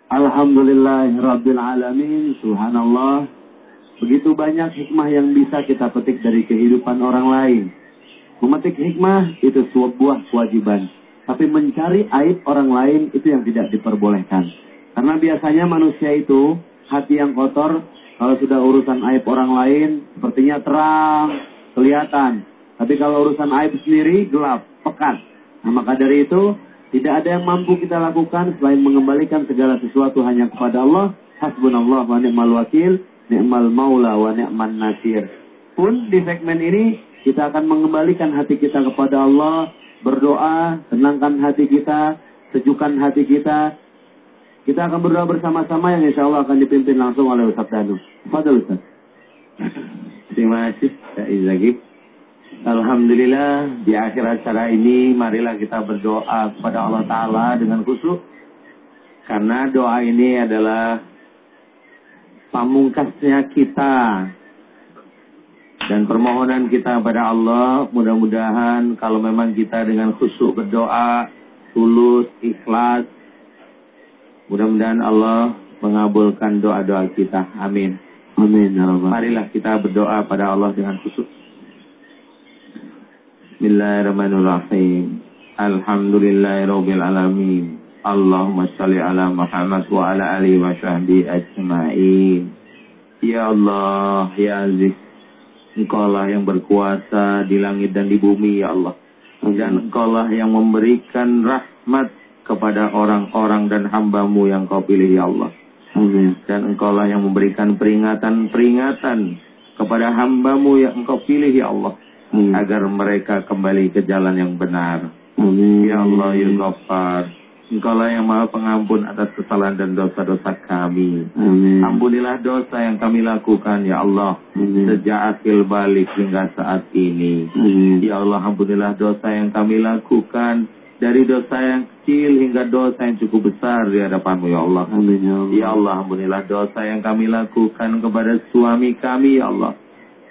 Alhamdulillahirabbil alamin. Subhanallah. Begitu banyak hikmah yang bisa kita petik dari kehidupan orang lain. Memetik hikmah itu sebuah kewajiban. Tapi mencari aib orang lain itu yang tidak diperbolehkan. Karena biasanya manusia itu hati yang kotor kalau sudah urusan aib orang lain sepertinya terang, kelihatan. Tapi kalau urusan aib sendiri gelap, pekat. Nah, maka dari itu tidak ada yang mampu kita lakukan selain mengembalikan segala sesuatu hanya kepada Allah. Hasbunallah wa ni'mal wakil, ni'mal maula wa ni'man nasir. Pun di segmen ini kita akan mengembalikan hati kita kepada Allah, berdoa, tenangkan hati kita, sejukkan hati kita. Kita akan berdoa bersama-sama yang insya Allah akan dipimpin langsung oleh Ustaz Danu. Fadal Ustaz. Terima kasih Kak Izaki. Alhamdulillah di akhir acara ini marilah kita berdoa kepada Allah Ta'ala dengan khusyuk. Karena doa ini adalah pamungkasnya kita. Dan permohonan kita pada Allah mudah-mudahan kalau memang kita dengan khusyuk berdoa, tulus, ikhlas. Mudah-mudahan Allah mengabulkan doa-doa kita. Amin. Amin ya. Marilah kita berdoa pada Allah dengan khusyuk. Bismillahirrahmanirrahim. Alhamdulillahirabbil alamin. Allahumma shalli ala Muhammad wa ala alihi wa sahbihi ajma'in. Ya Allah, ya Aziz. Engkaulah yang berkuasa di langit dan di bumi, ya Allah. Dan engkaulah yang memberikan rahmat kepada orang-orang dan hambamu yang kau pilih, ya Allah. Dan engkaulah yang memberikan peringatan-peringatan kepada hambamu yang engkau pilih ya Allah. Amin. Agar mereka kembali ke jalan yang benar. Amin. Ya Allah ya Ghaffar. Engkaulah yang maha pengampun atas kesalahan dan dosa-dosa kami. Amin. Ampunilah dosa yang kami lakukan ya Allah. Amin. Sejak akhir balik hingga saat ini. Amin. Ya Allah ampunilah dosa yang kami lakukan. Dari dosa yang kecil hingga dosa yang cukup besar di hadapanmu ya Allah. Amin ya Allah. Ya Allah, ampunilah dosa yang kami lakukan kepada suami kami, ya Allah.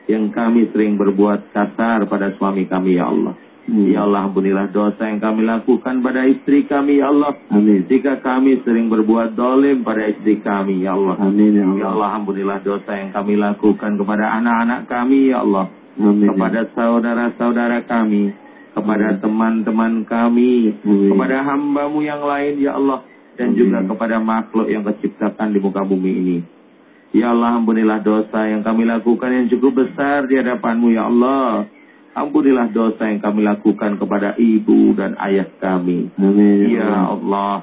Yang kami sering berbuat kasar pada suami kami, ya Allah. Amin. Ya Allah, ampunilah dosa yang kami lakukan pada istri kami, ya Allah. Amin. Jika kami sering berbuat dolim pada istri kami, ya Allah. Amin ya Ya Allah. Allah, ampunilah dosa yang kami lakukan kepada anak-anak kami, ya Allah. Amin. ya Kepada saudara-saudara kami. Kepada teman-teman kami. Amin. Kepada hambamu yang lain, ya Allah. Dan Amin. juga kepada makhluk yang keciptakan di muka bumi ini. Ya Allah, ampunilah dosa yang kami lakukan yang cukup besar di hadapanmu, ya Allah. Ampunilah dosa yang kami lakukan kepada ibu dan ayah kami. Amin ya Allah. Allah,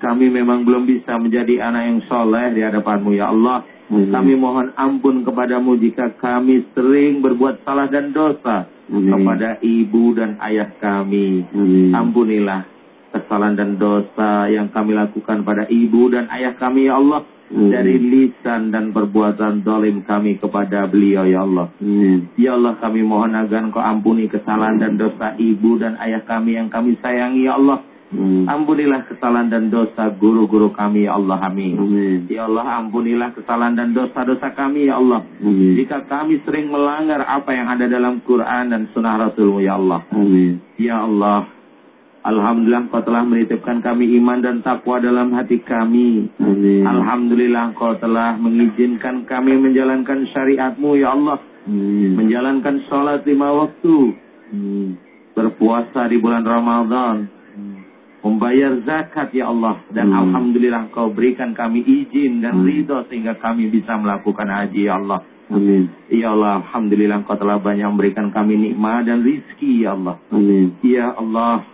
kami memang belum bisa menjadi anak yang soleh di hadapanmu, ya Allah. Amin. Kami mohon ampun kepadamu jika kami sering berbuat salah dan dosa Amin. kepada ibu dan ayah kami. Amin. Ampunilah kesalahan dan dosa yang kami lakukan pada ibu dan ayah kami, ya Allah. Amin. dari lisan dan perbuatan dolim kami kepada beliau ya Allah. Amin. Ya Allah kami mohon agar Engkau ampuni kesalahan dan dosa ibu dan ayah kami yang kami sayangi ya Allah. Hmm. Ampunilah kesalahan dan dosa guru-guru kami ya Allah amin. amin. Ya Allah ampunilah kesalahan dan dosa-dosa kami ya Allah. Amin. Jika kami sering melanggar apa yang ada dalam Quran dan sunnah Rasulmu ya Allah. Amin. Ya Allah Alhamdulillah Engkau telah menitipkan kami iman dan takwa dalam hati kami. Amin. Alhamdulillah Engkau telah mengizinkan kami menjalankan syariatmu ya Allah. Amin. Menjalankan sholat lima waktu. Amin. Berpuasa di bulan Ramadan. Membayar zakat ya Allah. Dan Amin. Alhamdulillah Engkau berikan kami izin dan ridho sehingga kami bisa melakukan haji ya Allah. Amin. Ya Allah, Alhamdulillah Engkau telah banyak memberikan kami nikmat dan rizki ya Allah. Amin. Ya Allah,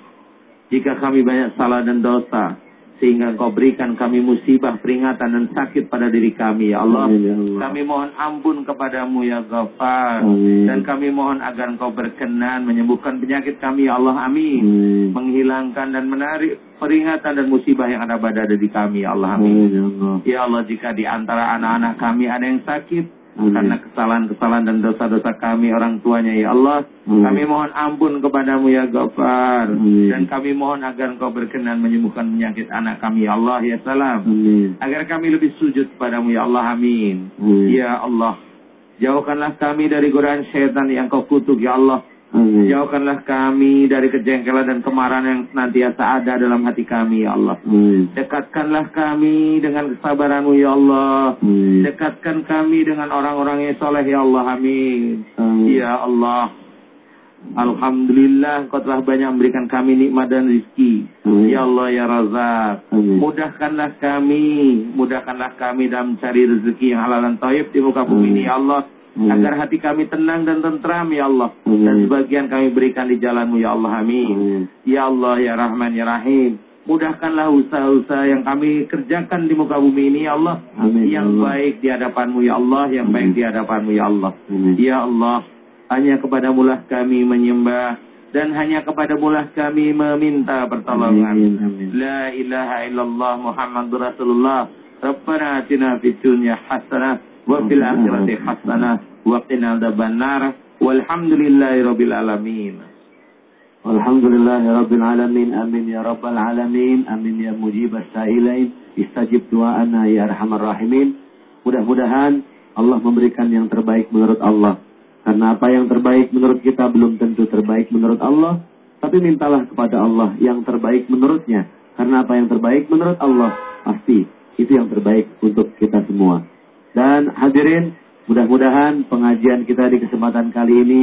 jika kami banyak salah dan dosa, sehingga Engkau berikan kami musibah, peringatan dan sakit pada diri kami ya Allah. Amin, ya Allah. Kami mohon ampun kepadamu ya Ghaffar dan kami mohon agar Engkau berkenan menyembuhkan penyakit kami ya Allah. Amin. Amin. Menghilangkan dan menarik peringatan dan musibah yang ada pada diri kami ya Allah. Amin. Amin ya, Allah. ya Allah jika di antara anak-anak kami ada yang sakit Amin. Karena kesalahan-kesalahan dan dosa-dosa kami orang tuanya ya Allah. Amin. Kami mohon ampun kepadamu ya Ghaffar. Dan kami mohon agar engkau berkenan menyembuhkan penyakit anak kami ya Allah ya salam. Amin. Agar kami lebih sujud kepadamu ya Allah amin. Amin. Ya Allah. Jauhkanlah kami dari godaan syaitan yang kau kutuk ya Allah. Amin. Jauhkanlah kami dari kejengkelan dan kemarahan yang senantiasa ada dalam hati kami, ya Allah. Amin. Dekatkanlah kami dengan kesabaranmu, ya Allah. Amin. Dekatkan kami dengan orang-orang yang soleh, ya Allah. Amin. Amin. Ya Allah. Alhamdulillah kau telah banyak memberikan kami nikmat dan rizki. Amin. Ya Allah ya Razak. Amin. Mudahkanlah kami. Mudahkanlah kami dalam mencari rezeki yang halal dan taib di muka bumi ini ya Allah. Amin. agar hati kami tenang dan tentram ya Allah Amin. dan sebagian kami berikan di jalanmu ya Allah amin. amin ya Allah ya Rahman ya Rahim mudahkanlah usaha-usaha yang kami kerjakan di muka bumi ini ya Allah amin. yang Allah. baik di hadapanmu ya Allah yang amin. baik di hadapanmu ya Allah amin. ya Allah hanya kepadamu lah kami menyembah dan hanya kepada mulah kami meminta pertolongan. Amin, amin. La ilaha illallah Muhammadur Rasulullah. Rabbana atina fid dunya hasanah wa fil akhirati hasanah wa qina adzabannar walhamdulillahi rabbil alamin. Alhamdulillahi Rabbil Alamin Amin Ya Rabbal Alamin Amin Ya Mujib As-Sailain. Istajib doa'ana Ya Arhamar Rahimin. Mudah-mudahan Allah memberikan yang terbaik menurut Allah. Karena apa yang terbaik menurut kita belum tentu terbaik menurut Allah. Tapi mintalah kepada Allah yang terbaik menurutnya. Karena apa yang terbaik menurut Allah? Pasti itu yang terbaik untuk kita semua dan hadirin, mudah-mudahan pengajian kita di kesempatan kali ini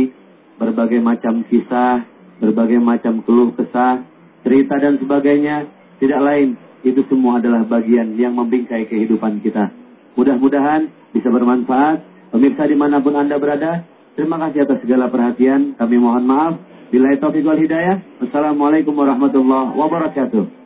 berbagai macam kisah, berbagai macam keluh kesah, cerita dan sebagainya tidak lain itu semua adalah bagian yang membingkai kehidupan kita. Mudah-mudahan bisa bermanfaat. Pemirsa di mana pun Anda berada, terima kasih atas segala perhatian. Kami mohon maaf. Bila itu wal hidayah. Wassalamualaikum warahmatullahi wabarakatuh.